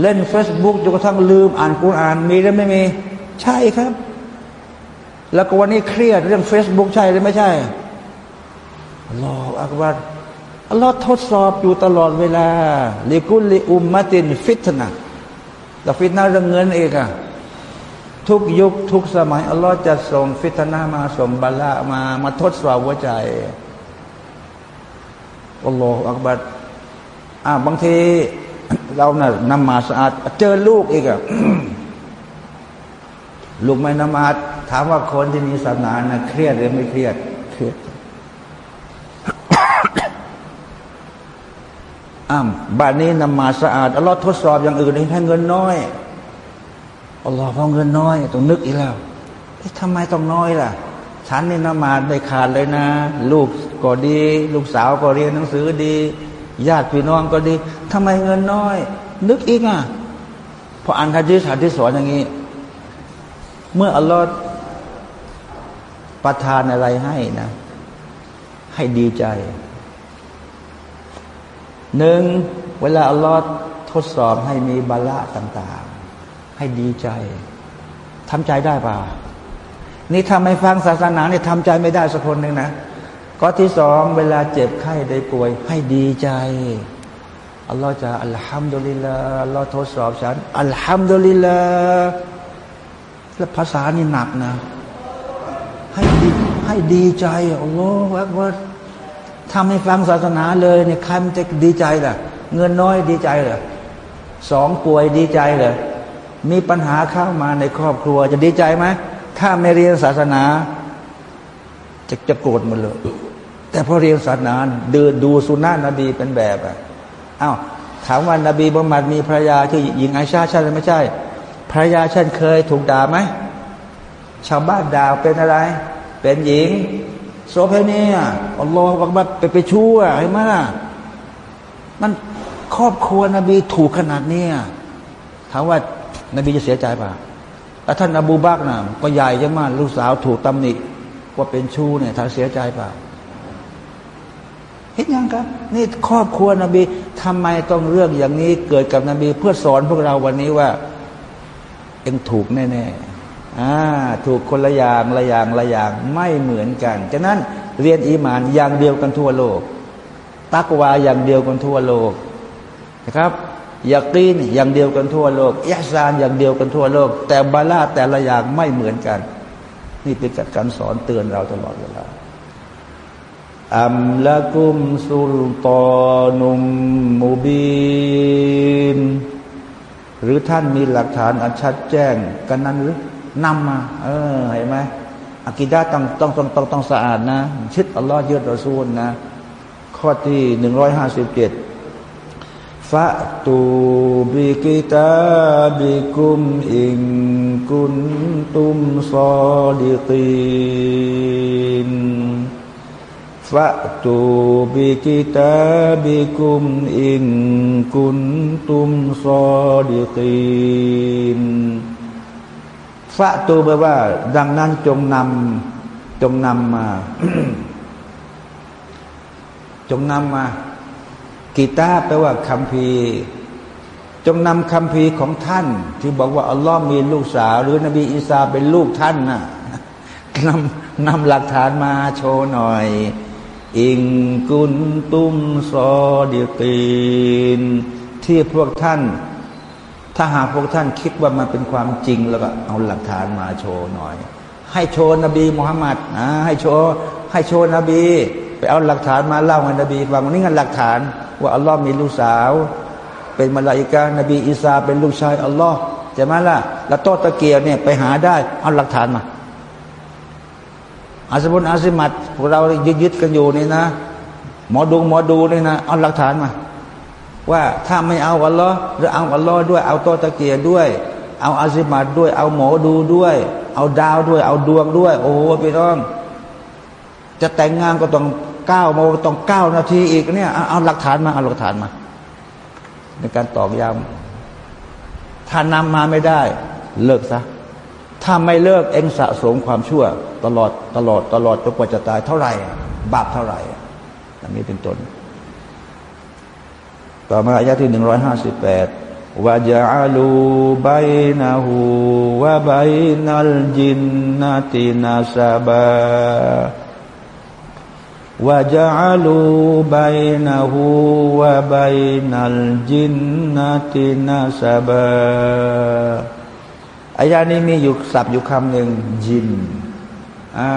เล่นเฟซบุ๊กจนกระทั่งลืมอ่านกุรอานมีหรือไม่มี ใช่ครับ แล้วก็วันนี้เครียดเรื่องเฟซบุ๊กใช่หรือไม่ใช่الله أكبر อัลลอฮ์ทดสอบอยู่ตลอดเวลาلكل أمة فتنة แต่ فتنة เรื่องเงินเองอะ ทุกยุคทุกสมัย อัลลอฮ์จะส่ง فتنة มาส่ง بلاء มามาทดสอบหัวใจอัลลอฮฺอักบัดอ่าบางที เรานะ่ะนำมาสะอาดเจอลูกอีกอะลูกไม่นมาดถามว่าคนที่มีศาสนานะเครียดหรือไม่เครียดเครียดอ้ามบ้านนี้นำมาสะอาดอัลลอฮ์ทดสอบอย่างอื่นให้เงินน้อย อัลลอฮ์พอเงินน้อยต้องนึกอีกแล้วทำไมต้องน้อยล่ะ ฉันนี่นมาไม่ขาดเลยนะ ลูกก็ดี ลูกสาวก็เรียนหนังสือดีญาติพี่น้องก็ดีทำไมเงินน้อย นึกอีกอะพออ่านฮะดีษหะที่สอนอย่างนี้ เมื่ออัลลอฮ์ประทานอะไรให้นะ ให้ดีใจหนึ่งเวลาอัลลอฮ์ทดสอบให้มีบาละต่าง ให้ดีใจทำใจได้ป่านี่ทำให้ฟังศาสนาเนี่ยทำใจไม่ได้สักคนหนึ่งนะก็ที่สองเวลาเจ็บไข้ได้ป่วย ให้ดีใจอัลลอฮ์จะอัลฮัมดุลิลลาอัลลอฮ์ทดสอบฉันอัลฮัมดุลิลลาแล้วภาษานี่หนักนะ ให้ดีให้ดีใจอัลลอฮ์ว่าทำให้ฟังศาสนาเลยเนี่ยใครมันจะดีใจล่ะ เงินน้อยดีใจเหรอสองป่วยดีใจเหรอ มีปัญหาเข้ามาในครอบครัว จะดีใจไหมถ้าไม่เรียนศาสนา จะจะโกรธมันเลย แต่พอเรียนศาสนาเดินดูสุนนะนบีเป็นแบบอะอ้าวถามว่านบีบุมัดมีภรรยาที่หญิงไอชาใช่หรือไม่ใช่ภรรยาฉันเคยถูกด่าไหมชาวบ้านด่าเป็นอะไร เป็นหญิงโสเพณีอะอัลลอฮฺบักไปไปชั่วเห็นไหมล่ะมันครอบครัวนบีถูกขนาดนี้ถามว่า นบีจะเสียใจป่ะแต่ท่านอบูบักนะก็ใหญ่ยังมากลูกสาวถูกตำหนิว่าเป็นชู้เนี่ยท่านเสียใจป่ะเห็นยังครับ นี่ครอบครัวนบีทำไมต้องเรื่องอย่างนี้เกิดกับนบี เพื่อสอนพวกเราวันนี้ว่า เองถูกแน่ๆอ่าถูกคนละอย่างละอย่างละอย่างไม่เหมือนกันฉะนั้นเรียนอีมานอย่างเดียวกันทั่วโลก ตักวาอย่างเดียวกันทั่วโลกนะครับ ยากีนอย่างเดียวกันทั่วโลกอิสานอย่างเดียวกันทั่วโลก แต่บาลาแต่ละอย่างไม่เหมือนกัน นี่เป็นการสอนเตือนเราตลอดเวลาอัมละกุมสุลตานุมมูบินหรือท่านมีหลักฐานอันชัดแจ้งกันนั้นหรือนำมา เออเห็นไหมอากิดาต้องต้องต้องต้องต้องสะอาดนะชิดอัลลอฮ์ยืดรอซูลนะ ข้อที่หนึ่งร้อยห้าสิบเจ็ด ฟะตูบิกิตาบิคุมอิงกุนตุมซอดิกีนฟะตูบิกิตาบิคุมอิงกุนตุมซอดิกีนฟะตูแปลว่า ดังนั้นจงนำจงนำมา จงนำมา กีตาแปลว่าคำพีจงนำคำพีของท่าน ที่บอกว่าอัลลอฮ์มีลูกสาว หรือนบีอีสาเป็นลูกท่านนะ่ะนำนำหลักฐานมาโชว์หน่อย อิงกุนตุมซอดีกีน ที่พวกท่าน ถ้าหากพวกท่านคิดว่ามันเป็นความจริงแล้วก็เอาหลักฐานมาโชว์หน่อย ให้โชว์นบีมุฮัมมัดนะให้โชว์ให้โชว์นบี ไปเอาหลักฐานมาเล่าให้นบีฟังนี่งันหลักฐาน ว่าอัลลอฮ์มีลูกสาว เป็นมาลาอิกา นบีอีสาเป็นลูกชายอัลลอฮ์จะมาล่ะแล้วโต๊ะตะเกียบเนี่ยไปหาได้ เอาหลักฐานมาอาสมุนอาซิมัดพวกเรายึดยึดกันอยู่นี่นะ หมอดูหมอดูนี่นะ เอาหลักฐานมา ว่าถ้าไม่เอาอัลลอฮ์หรือเอาอัลลอฮ์ด้วย เอาโต๊ะตะเกียด้วย เอาอาซิมัดด้วย เอาหมอดูด้วย เอาดาวด้วย เอาดวงด้วย โอ้โหพี่น้องจะแต่งงานก็ต้อง เก้าโมงต้องเก้านาทีอีกเนี่ยเอาหลักฐานมาเอาหลักฐานมา ในการตอกย้ำถ้านำมาไม่ได้ เลิกซะถ้าไม่เลิกเองสะสมความชั่ว ตลอดตลอดตลอดจนกว่าจะตายเท่าไหร่บาปเท่าไหร่อันนี้เป็นต้นต่อมาอายะที่หนึ่งร้อยห้าสิบแปดวะจาลูบายนาหูวะบายนัลจินนาตินาซาบา ว่าจะลูบายนาหูวะบายนัลจินนาตินาสบะอายานี้มีอยู่ศัพท์อยู่คำหนึ่งจินอ่า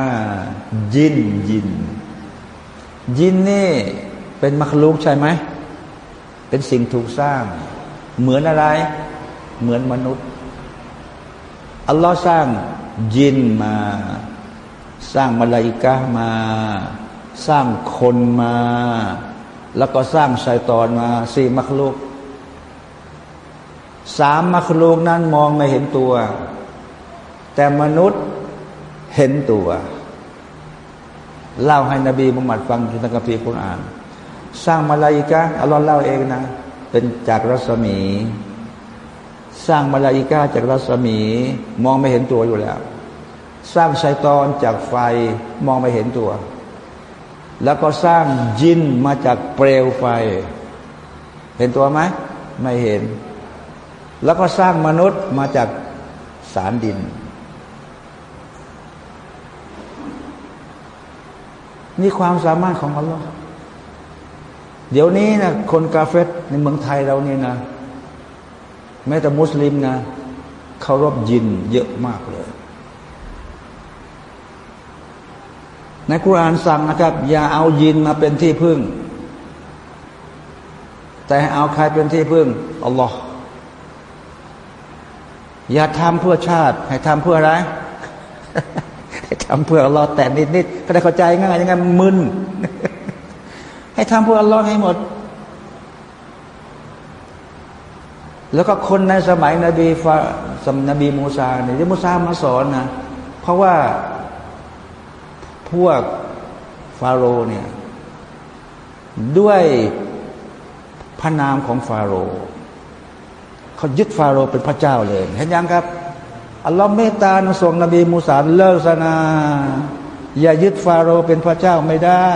จินจินจินนี่เป็นมัคลูกใช่ไหม เป็นสิ่งถูกสร้าง เหมือนอะไร เหมือนมนุษย์ อัลลอฮ์สร้างจินมา สร้างมาลาอิกะมา สร้างคนมา แล้วก็สร้างชัยตอนมาสี่มัคลูกสามมัคลูกนั้นมองไม่เห็นตัว แต่มนุษย์เห็นตัว เล่าให้นบีมุฮัมมัดฟังในกัมภีคุรอาน สร้างมาลาอิกะอัลลอฮ์เล่าเองนะ เป็นจากรัศมี สร้างมาลาอิกะจากรัศมี มองไม่เห็นตัวอยู่แล้ว สร้างชัยตอนจากไฟมองไม่เห็นตัว แล้วก็สร้างยินมาจากเปลวไฟ เห็นตัวไหมไม่เห็น แล้วก็สร้างมนุษย์มาจากสารดิน นี่ความสามารถของอัลลอฮ์เดี๋ยวนี้นะคนกาเฟตในเมืองไทยเรานี่นะ แม้แต่มุสลิมนะเคารพยินเยอะมากเลย ในคุรานสั่งนะครับ อย่าเอายินมาเป็นที่พึ่ง แต่เอาใครเป็นที่พึ่งอัลลอฮ์อย่าทำเพื่อชาติ ให้ทำเพื่ออะไรให้ทำเพื่ออัลลอฮ์แต่นิดนิดก็ได้เข้าใจง่ายยังไงมึนให้ทำเพื่ออัลลอฮ์ให้หมด แล้วก็คนในสมัยนบีฟาสมนบีมูซาเนี่ยที่มูซามาสอนนะเพราะว่า พวกฟาโรเนี่ยด้วยพระนามของฟาโรเขายึดฟาโรห์เป็นพระเจ้าเลย เห็นยังครับอัลลอฮ์เมตตาส่งนบีมูซาเลิกศาสนา อย่ายึดฟาโรห์เป็นพระเจ้าไม่ได้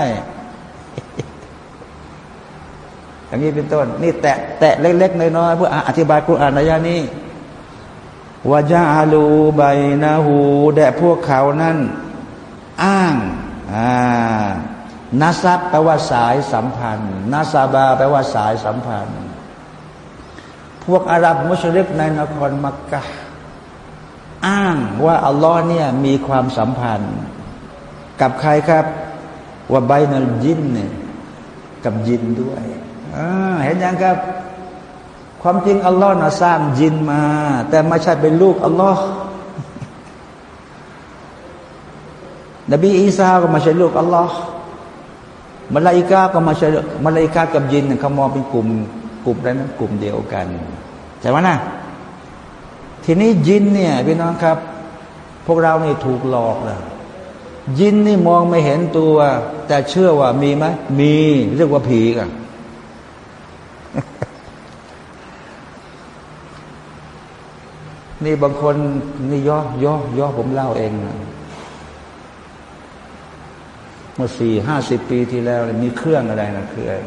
อย่างนี้เป็นต้น นี่แตะแตะเล็ก ๆ น้อยๆเพื่ออธิบายกุรอานในยานี้วาจาลูใบนาหูแดะพวกเขานั้น อ้างอ่านาซับแปลว่าสายสัมพันธ์นาซาบาแปลว่าสายสัมพันธ์ พวกอาหรับมุชริกในนครมักกะอ้างว่าอัลลอฮ์เนี่ยมีความสัมพันธ์ กับใครครับว่าใบนัลยินเนี่ยกับยินด้วยเห็นยังครับ ความจริงอัลลอฮ์น่ะสร้างยินมา แต่ไม่ใช่เป็นลูกอัลลอฮ์ นบีอีสาก็มาใช่ลูกอัลลอฮ์มาลาอิกาก็มาใช่มาลาอิกากับยินเขามองเป็นกลุ่มกลุ่มนั้นกลุ่มเดียวกันใช่ไหมนะทีนี้ยินเนี่ยพี่น้องครับ พวกเราเนี่ถูกหลอกแล้วยินนี่มองไม่เห็นตัว แต่เชื่อว่ามีไหมมีเรียกว่าผีกันนี่บางคนนี่ย่อย่อย่อผมเล่าเอง เมื่อสี่ห้าสิบปีที่แล้วมีเครื่องอะไรนะเครื่อง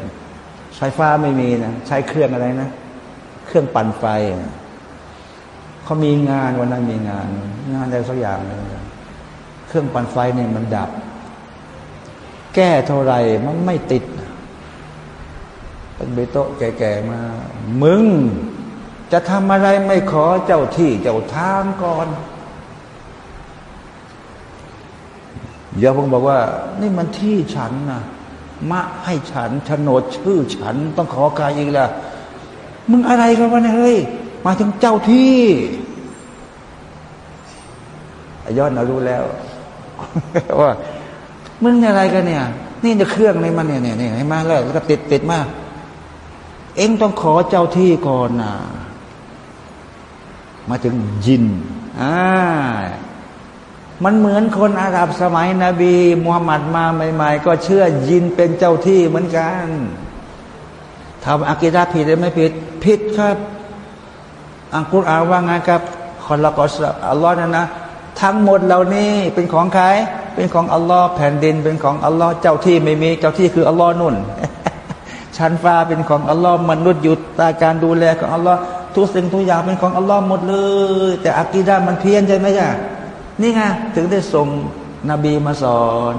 ไฟฟ้าไม่มีนะใช้เครื่องอะไรนะ เครื่องปั่นไฟเขามีงานวันนั้นมีงาน งานอะไรสักอย่างนึงเครื่องปั่นไฟเนี่ยมันดับ แก้เท่าไรมันไม่ติดเป็นเบโตแก่ๆมา มึง จะทำอะไรไม่ขอเจ้าที่เจ้าทางก่อน เดี๋ยวผมบอกว่า นี่มันที่ฉันนะมะให้ฉันโฉนดชื่อฉันต้องขอใครอีกล่ะมึงอะไรกันวะเนี่ยเฮ้ยมาถึงเจ้าที่ยอดเรารู้แล้วว่ามึงอะไรกันเนี่ย นี่จะเครื่องในมันเนี่ยเนี่ยให้มาแล้วแล้วก็ติดติดมาเอ็งต้องขอเจ้าที่ก่อนนะมาถึงยินอ่า มันเหมือนคนอาหรับสมัยนบีมุฮัมหมัดมาใหม่ ๆ ก็เชื่อยินเป็นเจ้าที่เหมือนกันทำอักิดาผิดหรือไม่ผิดผิดครับ อังกุรอานว่าไงครับคนละกอสอัลลอฮ์นั่นนะทั้งหมดเหล่านี้เป็นของใครเป็นของอัลลอฮ์แผ่นดินเป็นของอัลลอฮ์เจ้าที่ไม่มีเจ้าที่คืออัลลอฮ์นุ่น ชั้นฟ้าเป็นของอัลลอฮ์มนุษย์อยู่ตาการดูแลของอัลลอฮ์ทุกสิ่งทุกอย่างเป็นของอัลลอฮ์หมดเลย แต่อักีดามันเพี้ยนใช่ไหมจ๊ะ นี่ไงถึงได้ส่งนบีมาสอน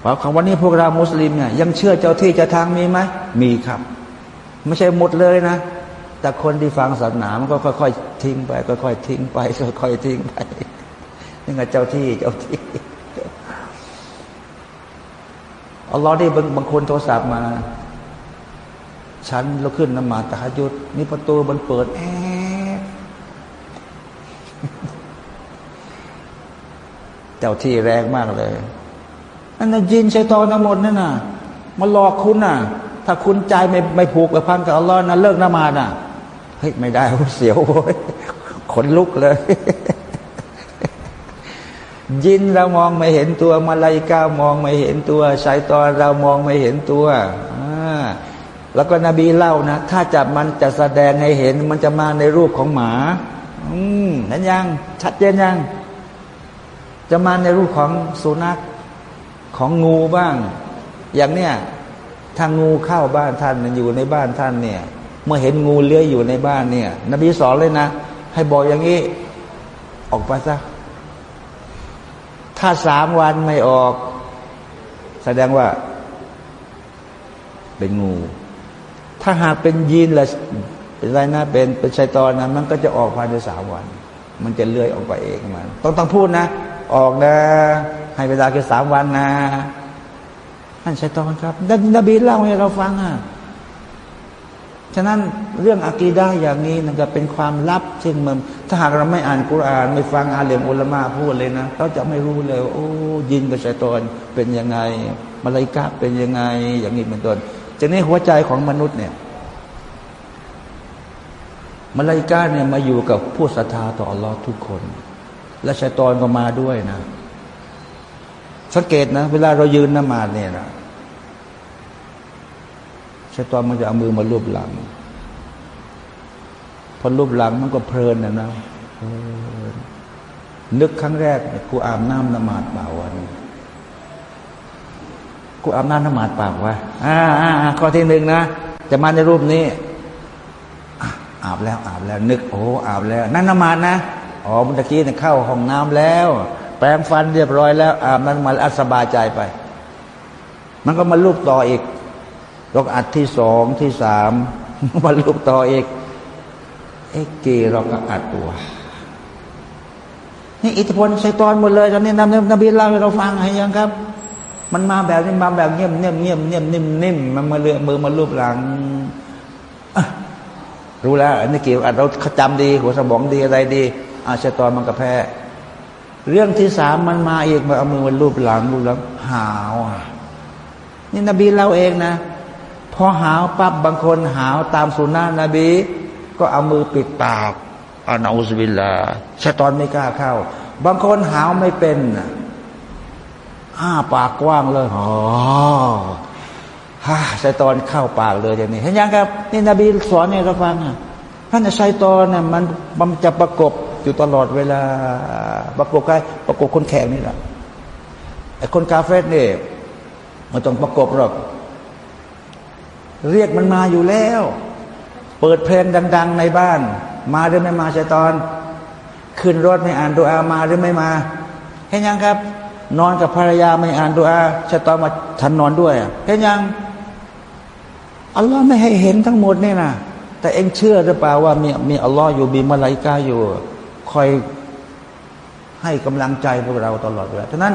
เพราะของวันนี้พวกเรามุสลิมเนี่ยยังเชื่อเจ้าที่เจ้าทางมีไหมมีครับ ไม่ใช่หมดเลยนะ แต่คนที่ฟังศาสนามันก็ค่อยๆทิ้งไปค่อยๆทิ้งไปค่อยๆทิ้งไปนี่ไงเจ้าที่เจ้าที่อัลลอฮ์ที่บางคนโทรศัพท์มา ฉันเราขึ้นนมาตะฮยุดนี่ประตูมันเปิดแอบเจ้าที่แรงมากเลยนั่นนะยินชัยตอนทั้งหมดนั่นน่ะมาหลอกคุณน่ะ ถ้าคุณใจไม่ไม่ผูกไปพันกับอัลลอฮ์นะเลิกนมาน่ะเฮ้ยไม่ได้เสียวโว้ยขนลุกเลย ยินเรามองไม่เห็นตัวมาลายกามองไม่เห็นตัวชายตอนเรามองไม่เห็นตัวแล้วก็นบีเล่านะถ้าจับมันจะแสดงให้เห็นมันจะมาในรูปของหมา อืมนั้นยัง ชัดเจนยัง จะมาในรูปของสุนัขของงูบ้าง อย่างเนี้ยถ้างูเข้าบ้านท่านอยู่ในบ้านท่านเนี่ย เมื่อเห็นงูเลื้อยอยู่ในบ้านเนี่ย นบีสอนเลยนะ ให้บอกอย่างนี้ ออกไปซะถ้าสามวันไม่ออก แสดงว่า เป็นงู ถ้าหากเป็นยีนละเป็นไรนะเป็นเป็นชัยตอนนะมันก็จะออกภายในสามวัน มันจะเลื่อยออกไปเองมัน ต้องต้องพูดนะ ออกนะ ให้เวลาแค่สามวันนะท่านชัยตอนครับดันบีเล่าให้เราฟังอะฉะนั้นเรื่องอะกีดาอย่างนี้นะก็เป็นความลับเช่นมันถ้าหากเราไม่อ่านกุราน ไม่ฟังอาเลมอุลมาพูดเลยนะเราจะไม่รู้เลยโอ้ยินกับชัยตอนเป็นยังไงมาลายกาเป็นยังไง อย่างนี้เป็นต้นจะนี้หัวใจของมนุษย์เนี่ยมาลายกาเนี่ยมาอยู่กับผู้ศรัทธาต่ออัลลอฮ์ทุกคน และชัยตอนก็มาด้วยนะ สังเกตนะ เวลาเรายืนนมาดเนี่ยนะชัยตอนมันจะเอามือมาลูบหลัง พอลูบหลังมันก็เพลินนะนะนึกครั้งแรกกูอาบน้ำนมาดเปล่าวันกูอาบน้ำนมาดเปล่าวะอ่าอ่าข้อที่หนึ่งนะจะมาในรูปนี้อาบแล้วอาบแล้ว นึกโอ้อาบแล้ว นั่นนมาดนะ อ๋อเมื่อกี้เนี่ยเข้าห้องน้ำแล้ว แปรงฟันเรียบร้อยแล้วอาบนั้นมาอัสบายใจไป มันก็มาลูบต่ออีกรกอัดที่สองที่สามบรรลุต่อเอกเอกเกเราก็อัดตัวนี่อิทธิพลชัยตอนหมดเลยตอนนี้นำนบีเล่าให้เราฟังให้ยังครับ มันมาแบบนี้มาแบบเงียบเงียบเงียบเงียบนิ่มนิ่มมันมาเลือมือมาลูบหลังรู้แล้วอันนี้เกี่ยวกับเราจำดี หัวสมองดีอะไรดี อาชตอนมันก็แพ้ เรื่องที่สามมันมาอีกมาเอามือมาลูบหลังลูบหลังหาวนี่นบีเล่าเองนะพอหาวปั๊บบางคนหาวตามสุนานะนบี ก็เอามือปิดปากอานาอุสบิลลาชะตอนไม่กล้าเข้า บางคนหาวไม่เป็นอ้าปากกว้างเลยอ๋อฮ่าชตอนเข้าปากเลยอย่างนี้เห็นยังครับ นี่นบีสอนเนี่ยเราฟังอะท่านชัยตอนเนี่ยมันมันจะประกบ อยู่ตลอดเวลาประกบใครประกบคนแขกนี่แหละไอ้คนกาเฟ่เนี่ยมันต้องประกบหรอกเรียกมันมาอยู่แล้ว เปิดเพลงดัง ๆ ในบ้าน มาหรือไม่มาชตอน ขึ้นรถไม่อ่านดูอามาหรือไม่มาเห็นยังครับ นอนกับภรรยาไม่อ่านดูอาชตอนมาฉันนอนด้วยเห็นยังอัลลอฮ์ไม่ให้เห็นทั้งหมดนี่นะแต่เองเชื่อหรือเปล่าว่ามีมีอัลลอฮ์อยู่มีมาลายกาอยู่ คอยให้กำลังใจพวกเราตลอดเวลาฉะนั้น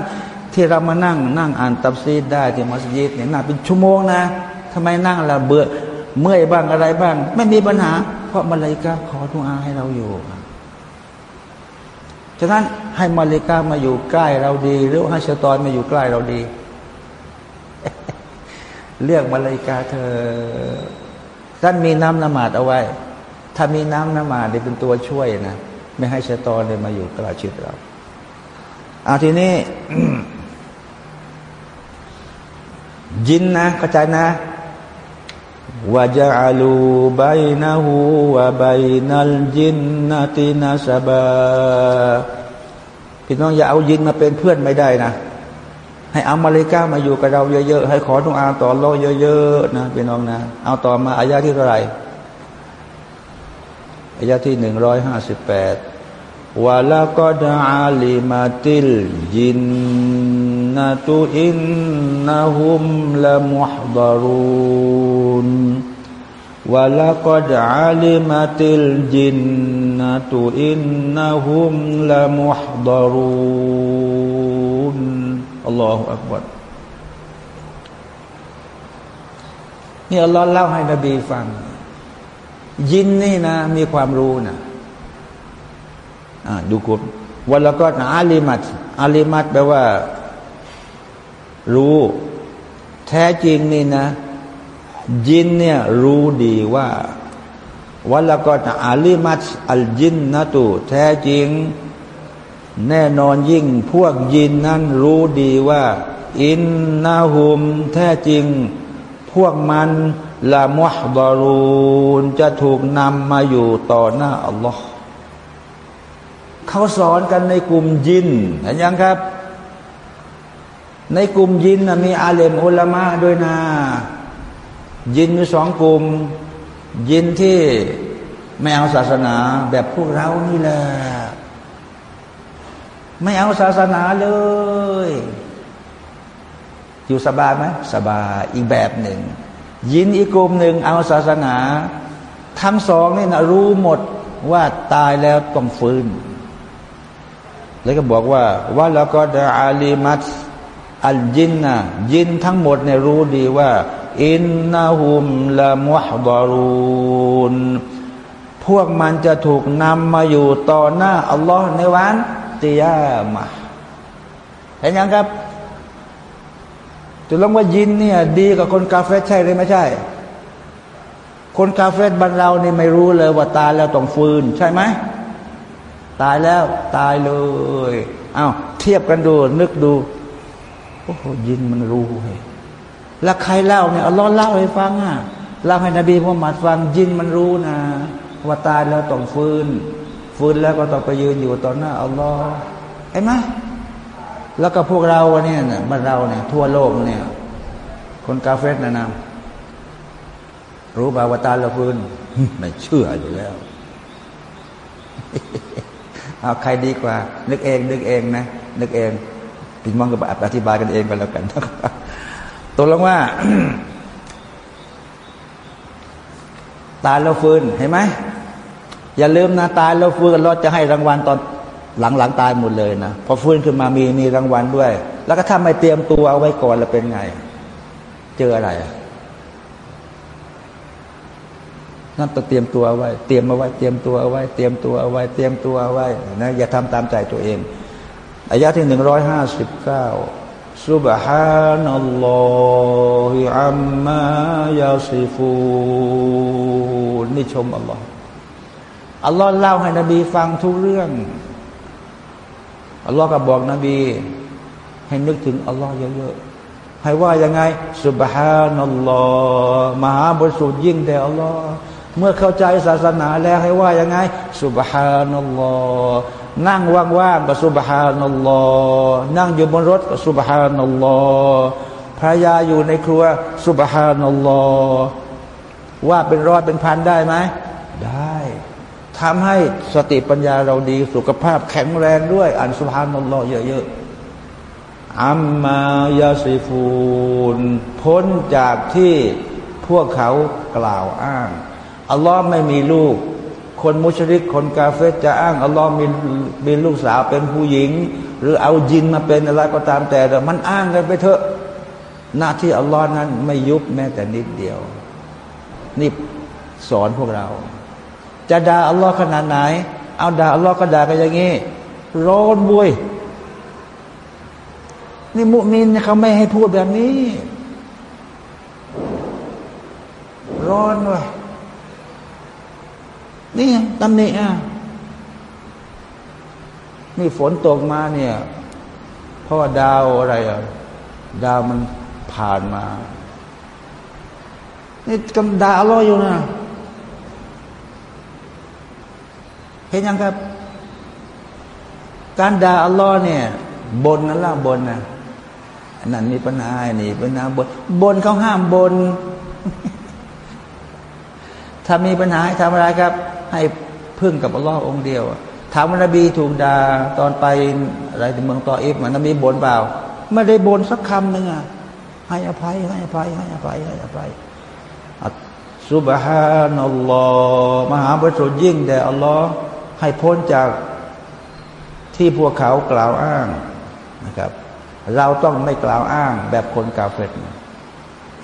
ที่เรามานั่งนั่งอ่านตับซีดได้ที่มัสยิดเนี่ยน่าเป็นชั่วโมงนะทำไมนั่งละเบื่อเมื่อยบ้างอะไรบ้าง ไม่มีปัญหา เพราะมาเลกาขอทุอาให้เราอยู่ฉะนั้นให้มาเลกามาอยู่ใกล้เราดี หรือให้ชตอนมาอยู่ใกล้เราดี เลือกมาเลกาเธอท่านมีน้ำนมาดเอาไว้ ถ้ามีน้ำนมาดเป็นตัวช่วยนะ ไม่ให้ชตอนเลยมาอยู่กล้ชิดเราเอาทีนี้ยินนะเข้าใจนะวะจาลูบัยนะฮูวะบัยนัลจินนาตินาสบาพี่น้องอย่าเอายินมาเป็นเพื่อนไม่ได้นะ ให้เอามาเลกามาอยู่กับเราเยอะๆให้ขอทุกอาต่อรอเยอะๆนะพี่น้องนะ เอาต่อมาอายาที่เท่าไหร่ อายะที่หนึ่งร้อยห้าสิบแปดวะลากอดอาลิมาติลยินนาตุอินนาฮุมละมุฮดารุนวะลากอดอาลิมาติลยินนาตุอินนาฮุมละมุฮดารุนอัลลอฮฺอักบัรนี่อัลลอฮ์เล่าให้นบีฟัง ยินนี่นะ มีความรู้นะดูกุบวันละก็อาลิมัตอาลิมัตแปลว่า รู้ แท้จริงนี่นะ ยินเนี่ยรู้ดีว่าวันละก็อาลิมัตอัลจินนะตุแท้จริง แน่นอนยิ่ง พวกยินนั้นรู้ดีว่า อินนาหุม แท้จริง พวกมัน ละมุฮบารูนจะถูกนำมาอยู่ต่อหน้าอัลลอฮ์เขาสอนกันในกลุ่มยินเห็นยังครับ ในกลุ่มยินมีอาเลมอุลามะด้วยนะ ยินมีสองกลุ่ม ยินที่ไม่เอาศาสนาแบบพวกเรานี่แหละไม่เอาศาสนาเลย อยู่สบายไหมสบายอีกแบบหนึ่ง ยินอีกกลุ่มหนึ่งเอาศาสนา ทั้งสองนี่นะรู้หมดว่าตายแล้วต้องฟื้น แล้วก็บอกว่าว่าแล้วก็ดอาลีมัตอัลจินนะยินทั้งหมดเนี่ยรู้ดีว่า อินนาหุมละมุฮบารูนพวกมันจะถูกนำมาอยู่ต่อหน้าอัลลอฮ์ในวันตียามะเห็นยังครับ จะลงว่ายินเนี่ยดีกับคนกาเฟใช่หรือไม่ใช่ คนกาเฟบ้านเรานี่ไม่รู้เลยว่าตายแล้วต้องฟื้นใช่ไหมตายแล้วตายเลยเอา้าเทียบกันดูนึกดูโอ้โหยินมันรู้เฮ้แล้วใครเล่าเนี่ยอัลลอฮ์เล่าให้ฟังอะเล่าให้นบีมุฮัมมัดฟังยินมันรู้นะ ว่าตายแล้วต้องฟื้นฟื้นแล้วก็ต้องไปยืนอยู่ต่อหน้าอัลลอฮ์เห็นไหม แล้วก็พวกเราเนี่ยบ้านเราเนี่ยทั่วโลกเนี่ย คนกาเฟสนะนะรู้บ่าวตาเราฟื้นไม่เชื่ออยู่แล้วเอาใครดีกว่า นึกเอง นึกเองนะ นึกเองปิดมองกับอธิบายกันเองก็แล้วกันตกลงว่า ตายแล้วฟื้นเห็นไหมอย่าลืมนะตายแล้วฟื้นเราจะให้รางวัลตอน หลังหลังตายหมดเลยนะพอฟื้นขึ้นมามีมีรางวัลด้วย แล้วก็ถ้าไม่เตรียมตัวเอาไว้ก่อนแล้วเป็นไง เจออะไรนั่นต้องเตรียมตัวไว้ เตรียมเอาไว้ เตรียมตัวเอาไว้ เตรียมตัวเอาไว้ เตรียมตัวเอาไว้นะอย่าทำตามใจตัวเองอายะที่หนึ่งร้อยห้าสิบเก้า سبحان الله عما يصفون นี่ชมอัลลอฮ์อัลลอฮ์เล่าให้นบีฟังทุกเรื่อง อัลลอฮ์ก็บอกนบี ให้นึกถึงอัลลอฮ์เยอะๆให้ว่ายังไงสุบฮานัลลอฮ์มหาบริสุทธิ์ยิ่งแต่อัลลอฮ์เมื่อเข้าใจศาสนาแล้วให้ว่ายังไงสุบฮานัลลอฮ์นั่งว่างๆก็สุบฮานัลลอฮ์นั่งอยู่บนรถก็สุบฮานัลลอฮ์ภรรยาอยู่ในครัวสุบฮานัลลอฮ์ว่าเป็นร้อยเป็นพันได้ไหมได้ ทำให้สติปัญญาเราดีสุขภาพแข็งแรงด้วย อันสุบฮานัลอเยอะๆอัมมายาซิฟูนพ้นจากที่พวกเขากล่าวอ้าง อัลลอฮ์ไม่มีลูก คนมุชริกคนกาเฟจะอ้าง อัลลอฮ์มีมีลูกสาวเป็นผู้หญิง หรือเอาจินมาเป็นอะไรก็ตามแต่แต่มันอ้างกันไปเถอะ หน้าที่อัลลอฮ์นั้นไม่ยุบแม้แต่นิดเดียว นี่สอนพวกเรา จะด่าอัลลอฮ์ขนาดไหน เอาด่าอัลลอฮ์ก็ด่ากันอย่างนี้ร้อนบุยนี่มุมินเขาไม่ให้พูดแบบนี้ ร้อนเลยนี่ตำหนิอะนี่ฝนตกมาเนี่ยเพราะว่าดาวอะไรอะดาวมันผ่านมา นี่กำดาอัลลอยอยู่นะ เห็นยังครับ การด่าอัลลอฮ์เนี่ยบนนั่นละบนนะนั่นมีปัญหานี่ปัญหาบนบนเขาห้ามบน ถ้ามีปัญหาให้ทำอะไรครับ ให้พึ่งกับอัลลอฮ์องเดียวถามว่านบีถูกด่าตอนไปอะไรที่เมืองตออิฟมันนบีบ่นเปล่าไม่ได้บนสักคำหนึ่งอะให้อภัยให้อภัยให้อภัยให้อภัยسبحان الله มหาบริสุทธิ์ยิ่งแด่อัลลอฮ์ ให้พ้นจากที่พวกเขากล่าวอ้างนะครับ เราต้องไม่กล่าวอ้างแบบคนกาเฟร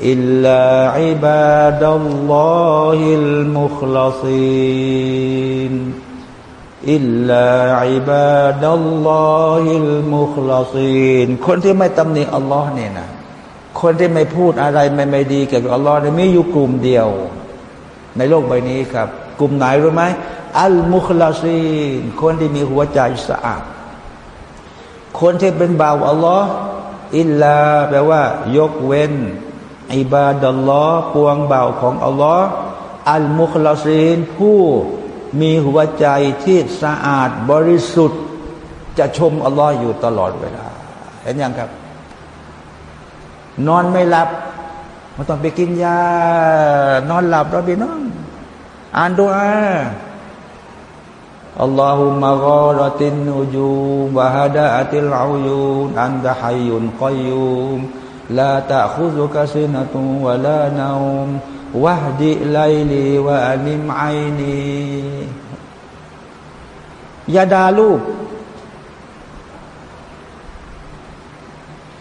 إلا عباد الله المخلصين إلا عباد الله المخلصين คนที่ไม่ตำหนิอัลลอฮ์เนี่ยนะคนที่ไม่พูดอะไรไม่ไม่ดีเกี่ยวกับอัลลอฮ์เนี่ยมีอยู่กลุ่มเดียว ในโลกใบนี้ครับ กลุ่มไหนรู้ไหม อัลมุคลาซีนคนที่มีหัวใจสะอาด คนที่เป็นบ่าวอัลลอฮ์อิลลาแปลว่า ยกเว้นอิบาดัลลอฮ์ปวงบ่าวของอัลลอฮ์อัลมุคลาซีนผู้มีหัวใจที่สะอาดบริสุทธิ์ จะชมอัลลอฮ์อยู่ตลอดเวลา เห็นยังครับ นอนไม่หลับมันต้องไปกินยา นอนหลับเราพี่น้องอ่านดูอา อัลลอฮุมะกอรตินนูจูบะฮดะติลอายูนอันดะฮัยุนกอยูมลาตะคุซุกะซินตุวะลานาอุมวะฮดิไลลีวะอนิมไอนียาดาลูก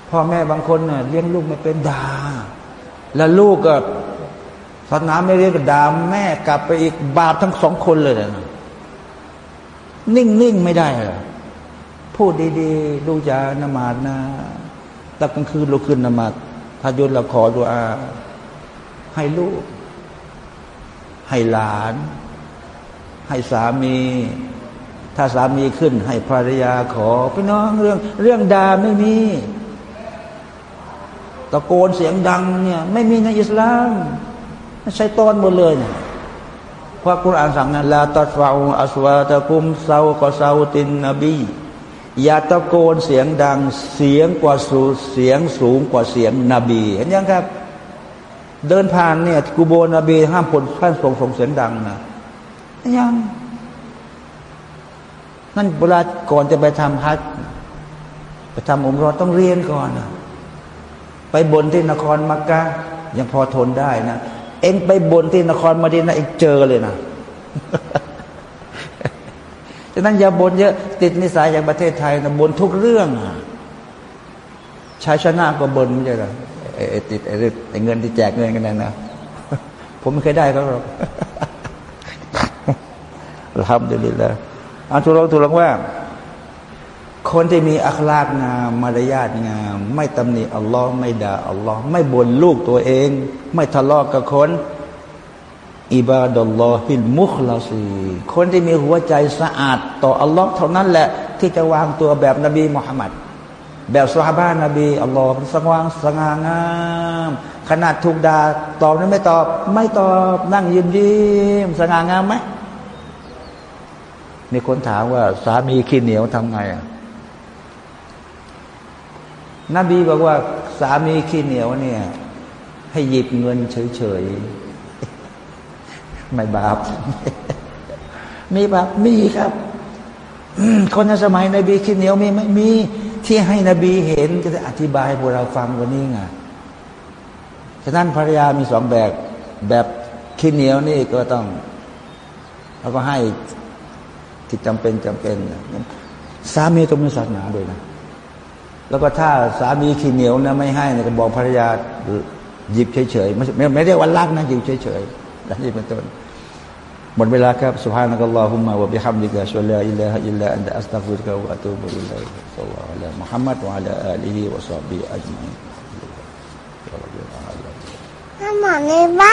พ่อแม่บางคนเน่ยเลี้ยงลูกไม่เป็นดา แล้วลูกก็ศาสนาไม่เรียกด่าแม่กลับไปอีกบาปทั้งสองคนเลยนะ นิ่งนิ่งไม่ได้เหรอพูดดีๆลูกจะนมาดนะตะกลางคืนลูกขึ้นนมาดถ้ายุดเราขอดูอา ให้ลูก ให้หลาน ให้สามี ถ้าสามีขึ้น ให้ภรรยาขอพี่น้องเรื่อง เรื่องดาไม่มีตะโกนเสียงดังเนี่ย ไม่มีในอิสลามใช้ตอนหมดเลยเนี่ย พราะคุรานสั่งนั้นลาตัดฟาอัสวาตะกุมเซาก็เซาตินนบีอย่าตะโกนเสียงดังเสียงกว่าสูเสียงสูงกว่าเสียงนบี เห็นยังครับ เดินผ่านเนี่ยกูโบนบีห้ามผลท่านส่งส่งเสียงดังนะยังนั่นเวลาก่อนจะไปทำฮัจไปทำอมรอต้องเรียนก่อนนะไปบนที่นครมักกะยังพอทนได้นะ เองไปบนที่นครมาดีนะเองเจอเลยนะฉะนั้นอย่าบนเยอะ ติดนิสัยอย่างประเทศไทยนะบนทุกเรื่องชายชนะก็บนไม่ใช่หรอไอ้ติดไอ้เงินที่แจกเงินกันนะผมไม่เคยได้เขาหรอกทำดีเลยอันทุลงทุลงว่า คนที่มีอัคลากงามมารยาทงาม ไม่ตำหนิอัลลอฮ์ไม่ด่าอัลลอฮ์ไม่บ่นลูกตัวเอง ไม่ทะเลาะกกับคนอิบาดัลลอฮิลมุคลาซีคนที่มีหัวใจสะอาด ต่ออัลลอฮ์เท่านั้นแหละ ที่จะวางตัวแบบนบีมุฮัมมัดแบบสฮาบานนบีอัลลอฮ์สง่างสง่างาม ขนาดถูกด่าตอบนั้นไม่ตอบ ไม่ตอบนั่งยิ้มยิ้มสง่างามไหมมีคนถามว่าสามีขี้เหนียวทำไงอะ นบีบอกว่าสามีขี้เหนียวเนี่ย ให้หยิบเงินเฉยๆ ไม่บาป มีบาปมีครับ คนในสมัยนบีคิดเหนียวมีไม่มี ที่ให้นบีเห็นก็จะอธิบายพวกเราฟังวันนี้ไงฉะนั้นภรรยามีสองแบบ แบบขี้เหนียวนี่ก็ต้องเราก็ให้ที่จำเป็นจำเป็น สามีต้องมีศาสนาด้วยนะ แล้วก็ถ้าสามีขี้เหนียวนะไม่ให้นะก็บอกภรรยาหยิบเฉยๆไม่ไม่ได้วันลักนะหยิบเฉยๆดังนี้เป็นต้นหมดเวลาครับ سبحانك اللهم وبحمدك أشهد أن لا إله إلا أنت أستغفرك وأتوب إليك صلى الله على محمد وعلى آله وصحبه أجمعين ถ้าหมอในบ้าน